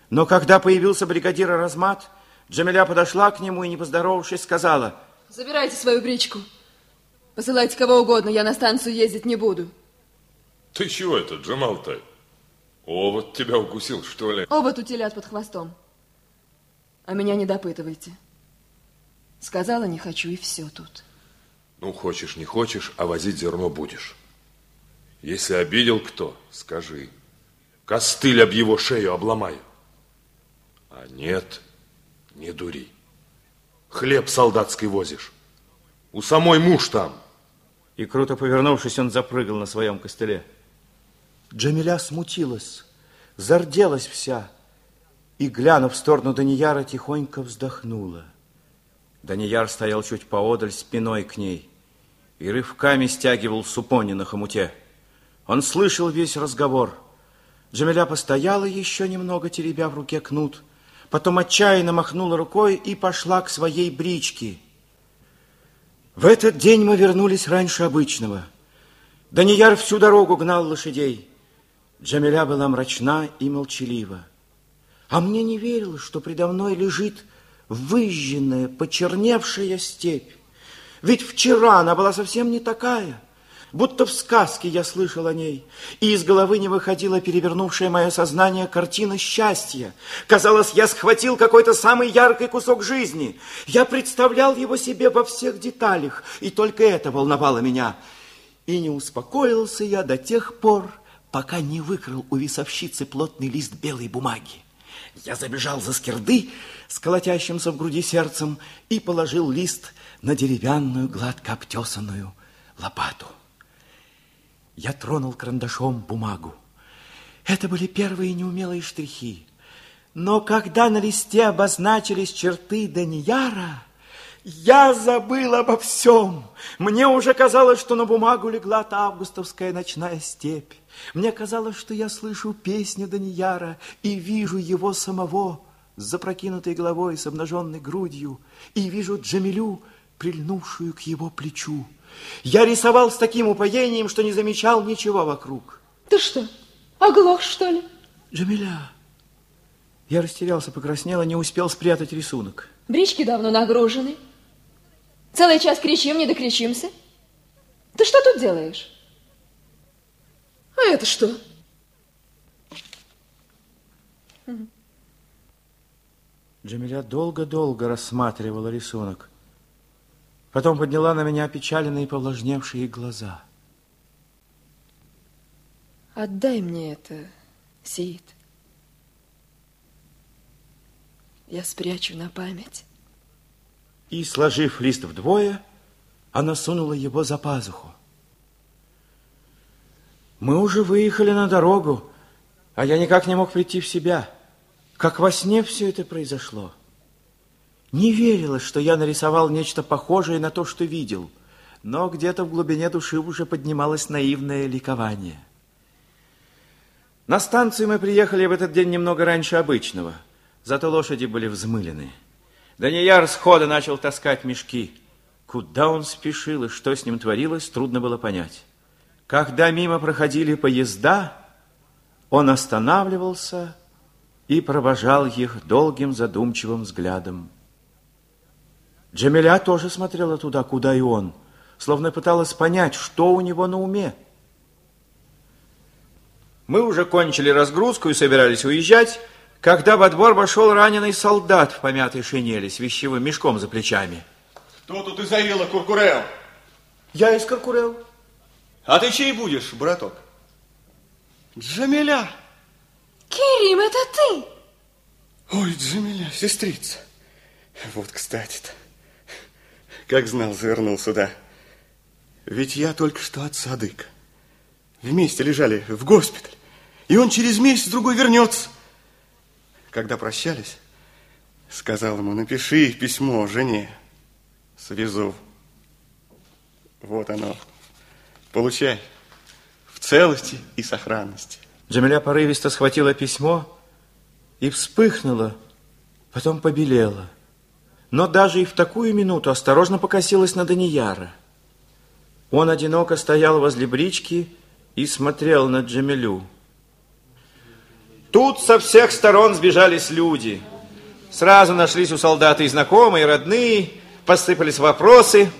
Но когда появился бригадир Размат, Джамиля подошла к нему и, не поздоровавшись, сказала... Забирайте свою бричку. Посылайте кого угодно, я на станцию ездить не буду. Ты чего это, Джамал-то? Овод тебя укусил, что ли? Оба утелят под хвостом. А меня не допытывайте. Сказала, не хочу, и все тут. Ну, хочешь, не хочешь, а возить зерно будешь. Если обидел кто, скажи. Костыль об его шею обломаю. А нет, не дури. Хлеб солдатский возишь. У самой муж там. И круто повернувшись, он запрыгал на своем костыле. Джамиля смутилась, зарделась вся и, глянув в сторону Данияра, тихонько вздохнула. Данияр стоял чуть поодаль спиной к ней и рывками стягивал супони на хомуте. Он слышал весь разговор. Джамиля постояла еще немного, теребя в руке кнут, потом отчаянно махнула рукой и пошла к своей бричке. В этот день мы вернулись раньше обычного – Данияр всю дорогу гнал лошадей. Джамиля была мрачна и молчалива. А мне не верилось, что предо мной лежит выжженная, почерневшая степь. Ведь вчера она была совсем не такая. Будто в сказке я слышал о ней, и из головы не выходила перевернувшая мое сознание картина счастья. Казалось, я схватил какой-то самый яркий кусок жизни. Я представлял его себе во всех деталях, и только это волновало меня. И не успокоился я до тех пор, пока не выкрал у весовщицы плотный лист белой бумаги. Я забежал за скирды с колотящимся в груди сердцем и положил лист на деревянную гладко обтесанную лопату. Я тронул карандашом бумагу. Это были первые неумелые штрихи. Но когда на листе обозначились черты Данияра, я забыл обо всем. Мне уже казалось, что на бумагу легла та августовская ночная степь. Мне казалось, что я слышу песню Данияра и вижу его самого с запрокинутой головой, с обнаженной грудью, и вижу Джамилю, прильнувшую к его плечу. Я рисовал с таким упоением, что не замечал ничего вокруг. Ты что, оглох, что ли? Джамиля. Я растерялся, покраснел и не успел спрятать рисунок. Брички давно нагружены. Целый час кричим, не докричимся. Ты что тут делаешь? А это что? Джамиля долго-долго рассматривала рисунок. Потом подняла на меня опечаленные повлажневшие глаза. Отдай мне это, Сиит. Я спрячу на память. И, сложив лист вдвое, она сунула его за пазуху. Мы уже выехали на дорогу, а я никак не мог прийти в себя. Как во сне все это произошло. Не верилось, что я нарисовал нечто похожее на то, что видел, но где-то в глубине души уже поднималось наивное ликование. На станцию мы приехали в этот день немного раньше обычного, зато лошади были взмылены. Данияр схода начал таскать мешки. Куда он спешил и что с ним творилось, трудно было понять. Когда мимо проходили поезда, он останавливался и провожал их долгим задумчивым взглядом. Джамиля тоже смотрела туда, куда и он, словно пыталась понять, что у него на уме. Мы уже кончили разгрузку и собирались уезжать, когда во двор вошел раненый солдат в помятой шинели с вещевым мешком за плечами. Кто тут из Аила Куркурел? Я из Куркурел. А ты чей будешь, браток? Джамиля. Керим, это ты? Ой, Джамиля, сестрица. Вот, кстати-то. Как знал, завернул сюда. Ведь я только что от Садыка. Вместе лежали в госпиталь. И он через месяц-другой вернется. Когда прощались, сказал ему, напиши письмо жене. Связу. Вот оно. Получай. В целости и сохранности. Джамиля порывисто схватила письмо и вспыхнула, потом побелела но даже и в такую минуту осторожно покосилась на Данияра. Он одиноко стоял возле брички и смотрел на Джамилю. Тут со всех сторон сбежались люди. Сразу нашлись у солдата и знакомые, и родные, посыпались вопросы.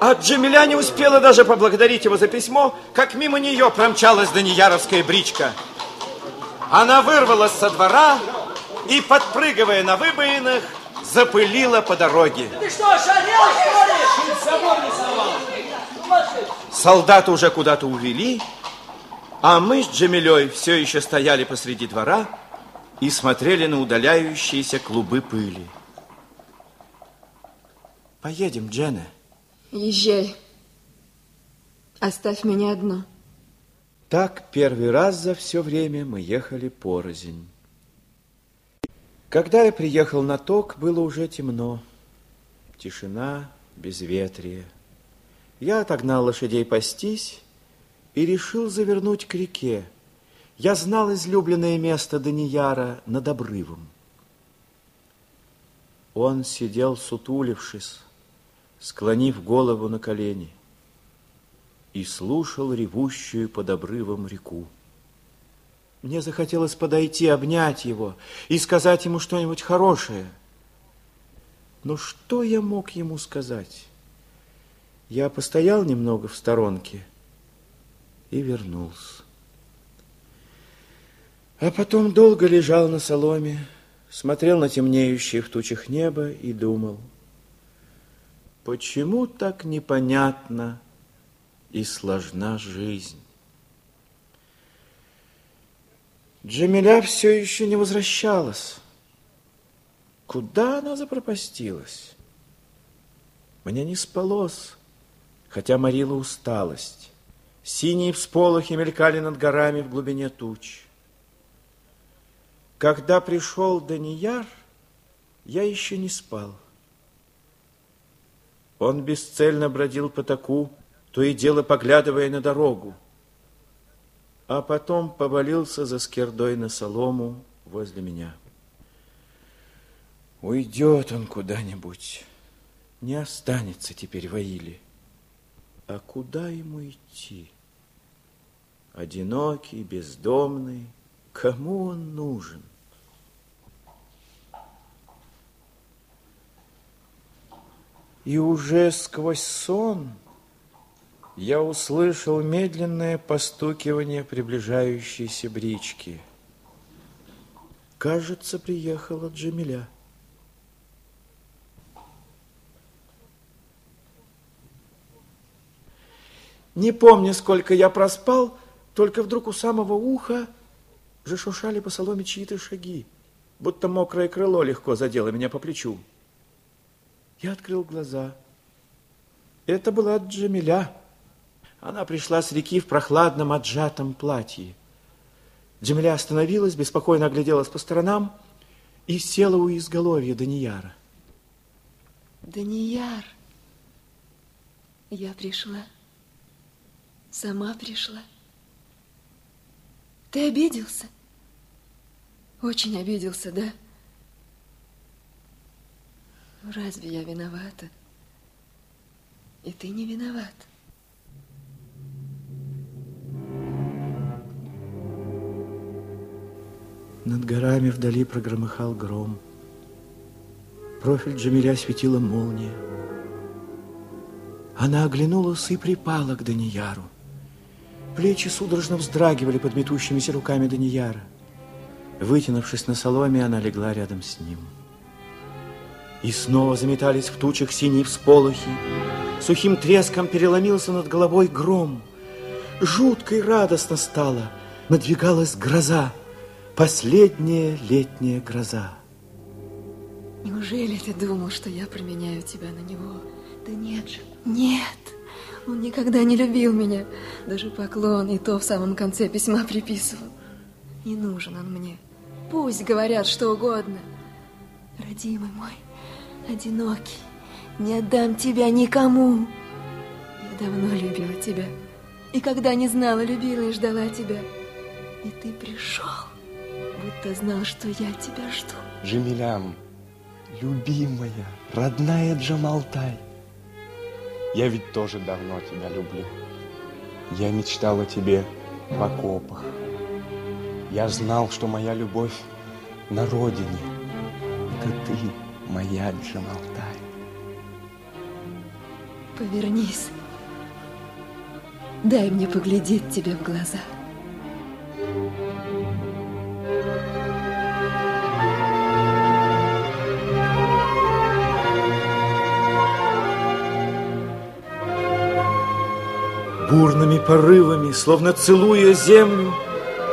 А Джамиля не успела даже поблагодарить его за письмо, как мимо нее промчалась Данияровская бричка. Она вырвалась со двора и, подпрыгивая на выбоинах, запылило по дороге. Ты что, шарил, что ли? Солдаты уже куда-то увели, а мы с Джамилей все еще стояли посреди двора и смотрели на удаляющиеся клубы пыли. Поедем, Джена. Езжай. Оставь меня одну. Так первый раз за все время мы ехали порознь. Когда я приехал на ток, было уже темно. Тишина, безветрие. Я отогнал лошадей пастись и решил завернуть к реке. Я знал излюбленное место Данияра над обрывом. Он сидел, сутулившись, склонив голову на колени. и слушал ревущую под обрывом реку. Мне захотелось подойти, обнять его и сказать ему что-нибудь хорошее. Но что я мог ему сказать? Я постоял немного в сторонке и вернулся. А потом долго лежал на соломе, смотрел на темнеющее в тучах небо и думал, почему так непонятно и сложна жизнь? Джамиля все еще не возвращалась. Куда она запропастилась? Мне не спалось, хотя морила усталость. Синие всполохи мелькали над горами в глубине туч. Когда пришел Данияр, я еще не спал. Он бесцельно бродил по таку, то и дело поглядывая на дорогу, а потом повалился за скирдой на солому возле меня. Уйдет он куда-нибудь, не останется теперь в Аиле. А куда ему идти? Одинокий, бездомный, кому он нужен? И уже сквозь сон я услышал медленное постукивание приближающейся брички. Кажется, приехала Джамиля. Не помню, сколько я проспал, только вдруг у самого уха зашуршали по соломе чьи-то шаги, будто мокрое крыло легко задело меня по плечу. Я открыл глаза. Это была Джамиля. Она пришла с реки в прохладном отжатом платье. Джамиля остановилась, беспокойно огляделась по сторонам и села у изголовья Данияра. Данияр, я пришла. Сама пришла. Ты обиделся? Очень обиделся, да? Разве я виновата? И ты не виноват. Над горами вдали прогромыхал гром. Профиль Джамиля светила молния. Она оглянулась и припала к Данияру. Плечи судорожно вздрагивали под метущимися руками Данияра. Вытянувшись на соломе, она легла рядом с ним. И снова заметались в тучах синие всполохи. Сухим треском переломился над головой гром. Жутко и радостно стало. Надвигалась гроза. Последняя летняя гроза. Неужели ты думал, что я променяю тебя на него? Да нет же. Нет. Он никогда не любил меня. Даже поклон и то в самом конце письма приписывал. Не нужен он мне. Пусть говорят что угодно. Родимый мой, одинокий, не отдам тебя никому. Я давно любила тебя. И когда не знала, любила и ждала тебя. И ты пришел, будто знал, что я тебя жду. Джамилям, любимая, родная Джамалтай. Я ведь тоже давно тебя люблю. Я мечтал о тебе в окопах. Я знал, что моя любовь на родине. Это ты, моя Джамалтай. Повернись. Дай мне поглядеть тебе в глаза. Бурными порывами, словно целуя землю,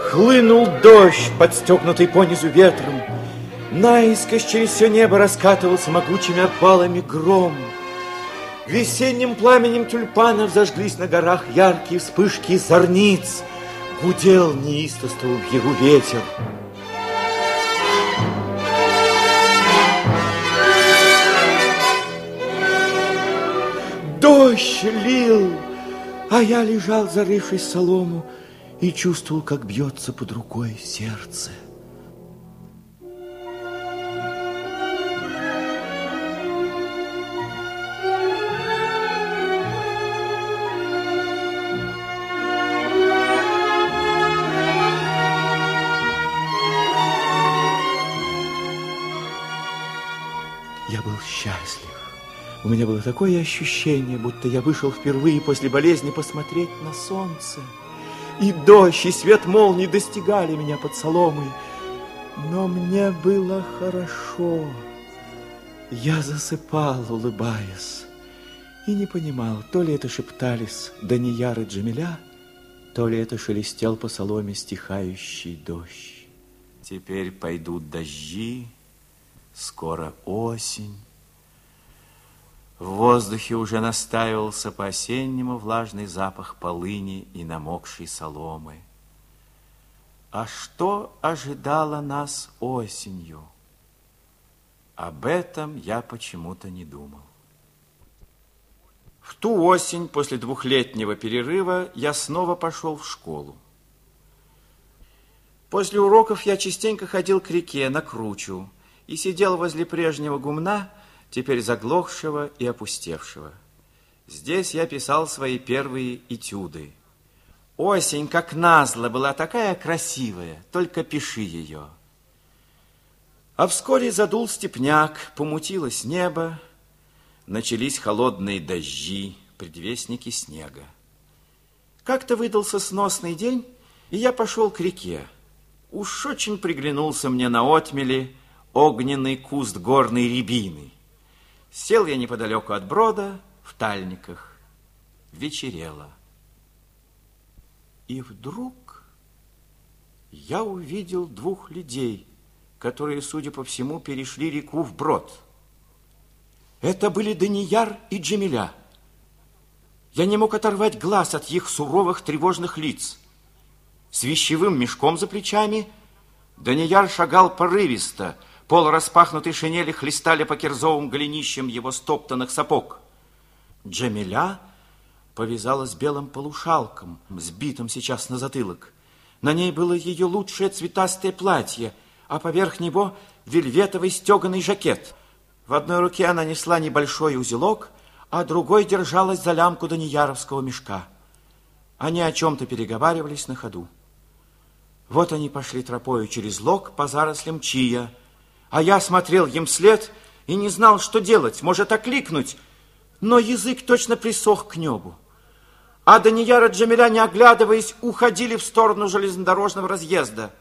Хлынул дождь, подстегнутый понизу ветром. Наискось через все небо раскатывался могучими опалами гром. Весенним пламенем тюльпанов зажглись на горах яркие вспышки зорниц. Гудел неистовствовал в яру ветер. Дождь лил, а я лежал, зарывшись солому, и чувствовал, как бьется под рукой сердце. У меня было такое ощущение, будто я вышел впервые после болезни посмотреть на солнце. И дождь, и свет молний достигали меня под соломой. Но мне было хорошо. Я засыпал, улыбаясь, и не понимал, то ли это шептались Данияр и Джамиля, то ли это шелестел по соломе стихающий дождь. Теперь пойдут дожди, скоро осень. В воздухе уже настаивался по-осеннему влажный запах полыни и намокшей соломы. А что ожидало нас осенью? Об этом я почему-то не думал. В ту осень, после двухлетнего перерыва, я снова пошел в школу. После уроков я частенько ходил к реке, на кручу, и сидел возле прежнего гумна, теперь заглохшего и опустевшего. Здесь я писал свои первые этюды. Осень, как назло, была такая красивая, только пиши ее. А вскоре задул степняк, помутилось небо, начались холодные дожди, предвестники снега. Как-то выдался сносный день, и я пошел к реке. Уж очень приглянулся мне на отмели огненный куст горной рябины. Сел я неподалеку от брода, в тальниках. Вечерело. И вдруг я увидел двух людей, которые, судя по всему, перешли реку вброд. Это были Данияр и Джемиля. Я не мог оторвать глаз от их суровых тревожных лиц. С вещевым мешком за плечами Данияр шагал порывисто, полураспахнутые шинели хлестали по кирзовым голенищам его стоптанных сапог. Джамиля повязалась белым полушалком, сбитым сейчас на затылок. На ней было ее лучшее цветастое платье, а поверх него вельветовый стеганый жакет. В одной руке она несла небольшой узелок, а другой держалась за лямку Данияровского мешка. Они о чем-то переговаривались на ходу. Вот они пошли тропою через лог по зарослям чия, а я смотрел им вслед и не знал, что делать, может окликнуть, но язык точно присох к небу. А Данияр и Джамиля, не оглядываясь, уходили в сторону железнодорожного разъезда.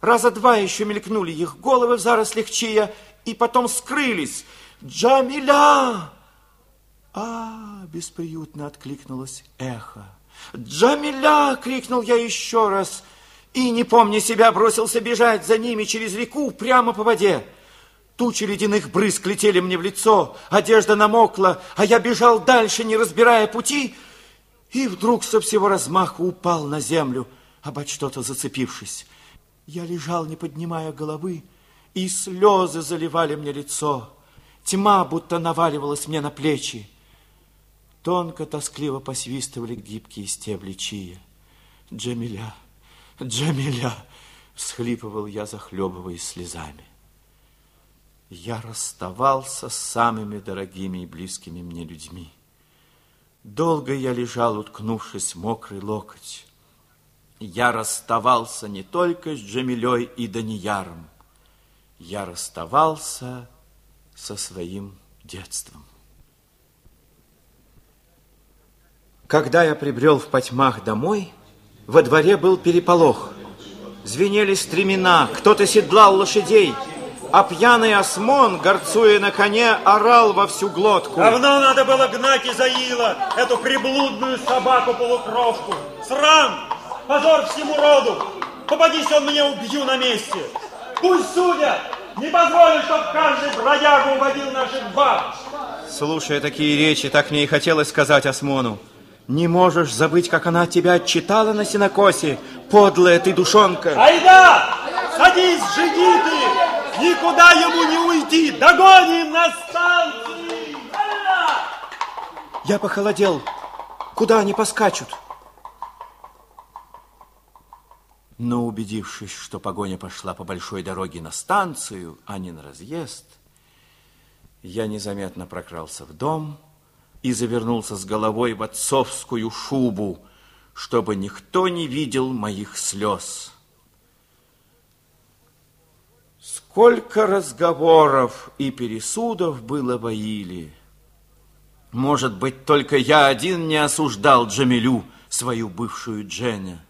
Раза два еще мелькнули их головы в зарослях чия и потом скрылись. «Джамиля!» А, бесприютно откликнулось эхо. «Джамиля!» — крикнул я еще раз — и, не помня себя, бросился бежать за ними через реку прямо по воде. Тучи ледяных брызг летели мне в лицо, одежда намокла, а я бежал дальше, не разбирая пути, и вдруг со всего размаха упал на землю, обо что-то зацепившись. Я лежал, не поднимая головы, и слезы заливали мне лицо. Тьма будто наваливалась мне на плечи. Тонко, тоскливо посвистывали гибкие стебли чия. Джамиля... Джамиля, всхлипывал я, захлебываясь слезами. Я расставался с самыми дорогими и близкими мне людьми. Долго я лежал, уткнувшись мокрый локоть. Я расставался не только с Джамилей и Данияром. Я расставался со своим детством. Когда я прибрел в потьмах домой, во дворе был переполох. Звенели стремена, кто-то седлал лошадей, а пьяный осмон, горцуя на коне, орал во всю глотку. Давно надо было гнать из Аила эту приблудную собаку-полукровку. Срам! Позор всему роду! Попадись он мне, убью на месте! Пусть судят! Не позволю, чтоб каждый бродягу уводил наших баб! Слушая такие речи, так мне и хотелось сказать Осмону. Не можешь забыть, как она тебя отчитала на синокосе, подлая ты душонка. Айда! Садись, жиги ты! Никуда ему не уйти! Догоним на станции! Я похолодел. Куда они поскачут? Но убедившись, что погоня пошла по большой дороге на станцию, а не на разъезд, я незаметно прокрался в дом, и завернулся с головой в отцовскую шубу, чтобы никто не видел моих слез. Сколько разговоров и пересудов было в Аиле. Может быть, только я один не осуждал Джамилю, свою бывшую Дженя.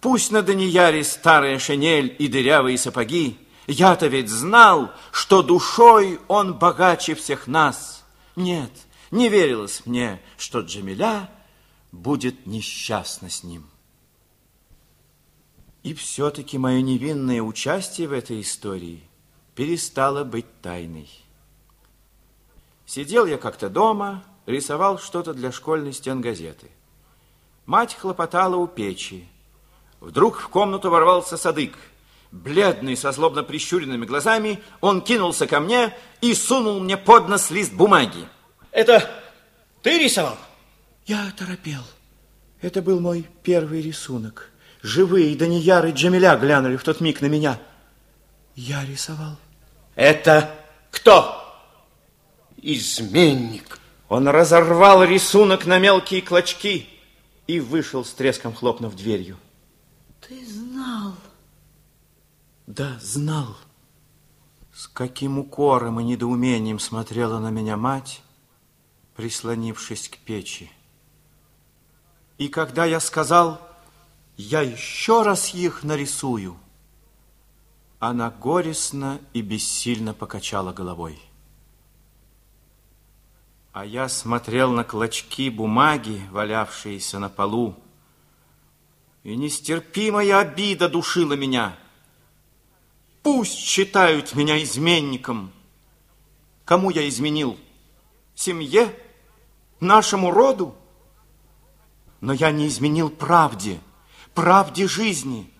Пусть на Данияре старая шинель и дырявые сапоги, я-то ведь знал, что душой он богаче всех нас. Нет, не верилось мне, что Джамиля будет несчастна с ним. И все-таки мое невинное участие в этой истории перестало быть тайной. Сидел я как-то дома, рисовал что-то для школьной стенгазеты. Мать хлопотала у печи. Вдруг в комнату ворвался Садык. Бледный, со злобно прищуренными глазами, он кинулся ко мне и сунул мне под нос лист бумаги. Это ты рисовал? Я торопел. Это был мой первый рисунок. Живые Данияр и Джамиля глянули в тот миг на меня. Я рисовал. Это кто? Изменник. Он разорвал рисунок на мелкие клочки и вышел с треском, хлопнув дверью. Ты знал? Да, знал. С каким укором и недоумением смотрела на меня мать, прислонившись к печи. И когда я сказал я еще раз их нарисую. Она горестно и бессильно покачала головой. А я смотрел на клочки бумаги, валявшиеся на полу, и нестерпимая обида душила меня. Пусть считают меня изменником. Кому я изменил? Семье? Нашему роду? Но я не изменил правде правде жизни,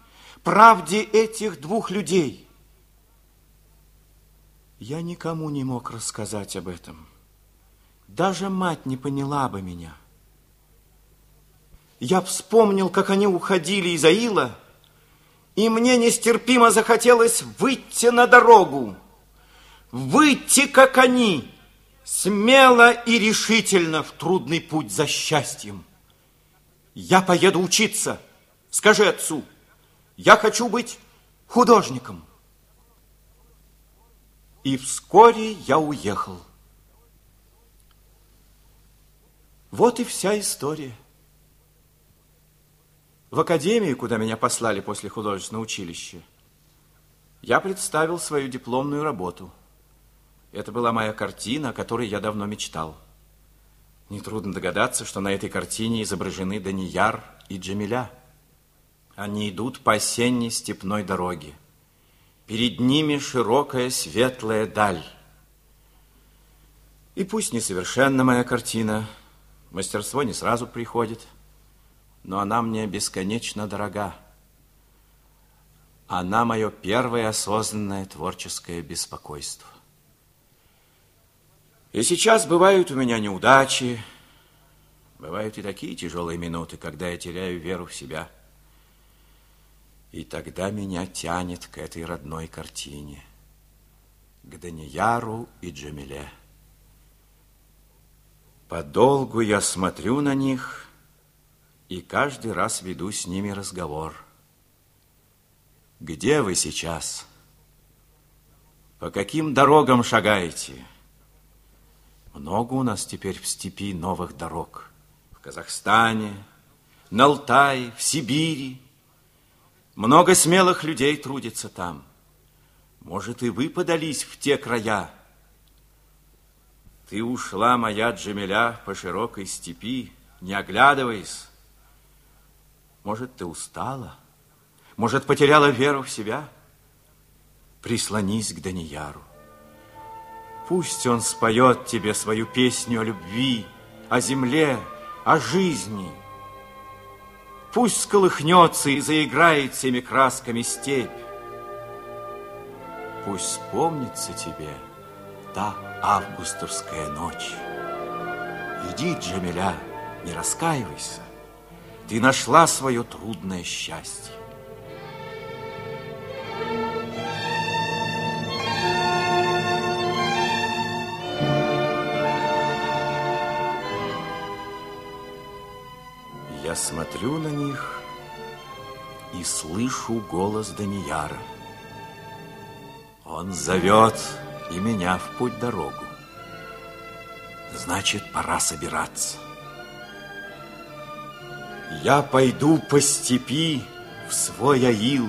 правде этих двух людей. Я никому не мог рассказать об этом. Даже мать не поняла бы меня. Я вспомнил, как они уходили из Аила, и мне нестерпимо захотелось выйти на дорогу, выйти, как они, смело и решительно в трудный путь за счастьем. Я поеду учиться – Скажи отцу, я хочу быть художником. И вскоре я уехал. Вот и вся история. В академию, куда меня послали после художественного училища, я представил свою дипломную работу. Это была моя картина, о которой я давно мечтал. Нетрудно догадаться, что на этой картине изображены Данияр и Джамиля – они идут по осенней степной дороге. Перед ними широкая светлая даль. И пусть несовершенна моя картина, мастерство не сразу приходит, но она мне бесконечно дорога. Она мое первое осознанное творческое беспокойство. И сейчас бывают у меня неудачи, бывают и такие тяжелые минуты, когда я теряю веру в себя – и тогда меня тянет к этой родной картине, к Данияру и Джамиле. Подолгу я смотрю на них и каждый раз веду с ними разговор. Где вы сейчас? По каким дорогам шагаете? Много у нас теперь в степи новых дорог. В Казахстане, на Алтае, в Сибири, много смелых людей трудится там. Может, и вы подались в те края. Ты ушла, моя Джамиля, по широкой степи, не оглядываясь. Может, ты устала? Может, потеряла веру в себя? Прислонись к Данияру. Пусть он споет тебе свою песню о любви, о земле, о жизни – Пусть сколыхнется и заиграет всеми красками степь. Пусть вспомнится тебе та августовская ночь. Иди, Джамиля, не раскаивайся. Ты нашла свое трудное счастье. Смотрю на них и слышу голос Данияра. Он зовет и меня в путь дорогу. Значит, пора собираться. Я пойду по степи в свой аил.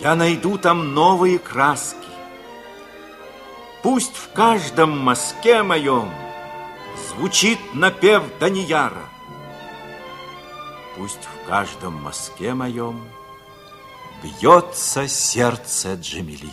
Я найду там новые краски. Пусть в каждом мазке моем Звучит напев Данияра. Пусть в каждом мазке моем Бьется сердце Джамили.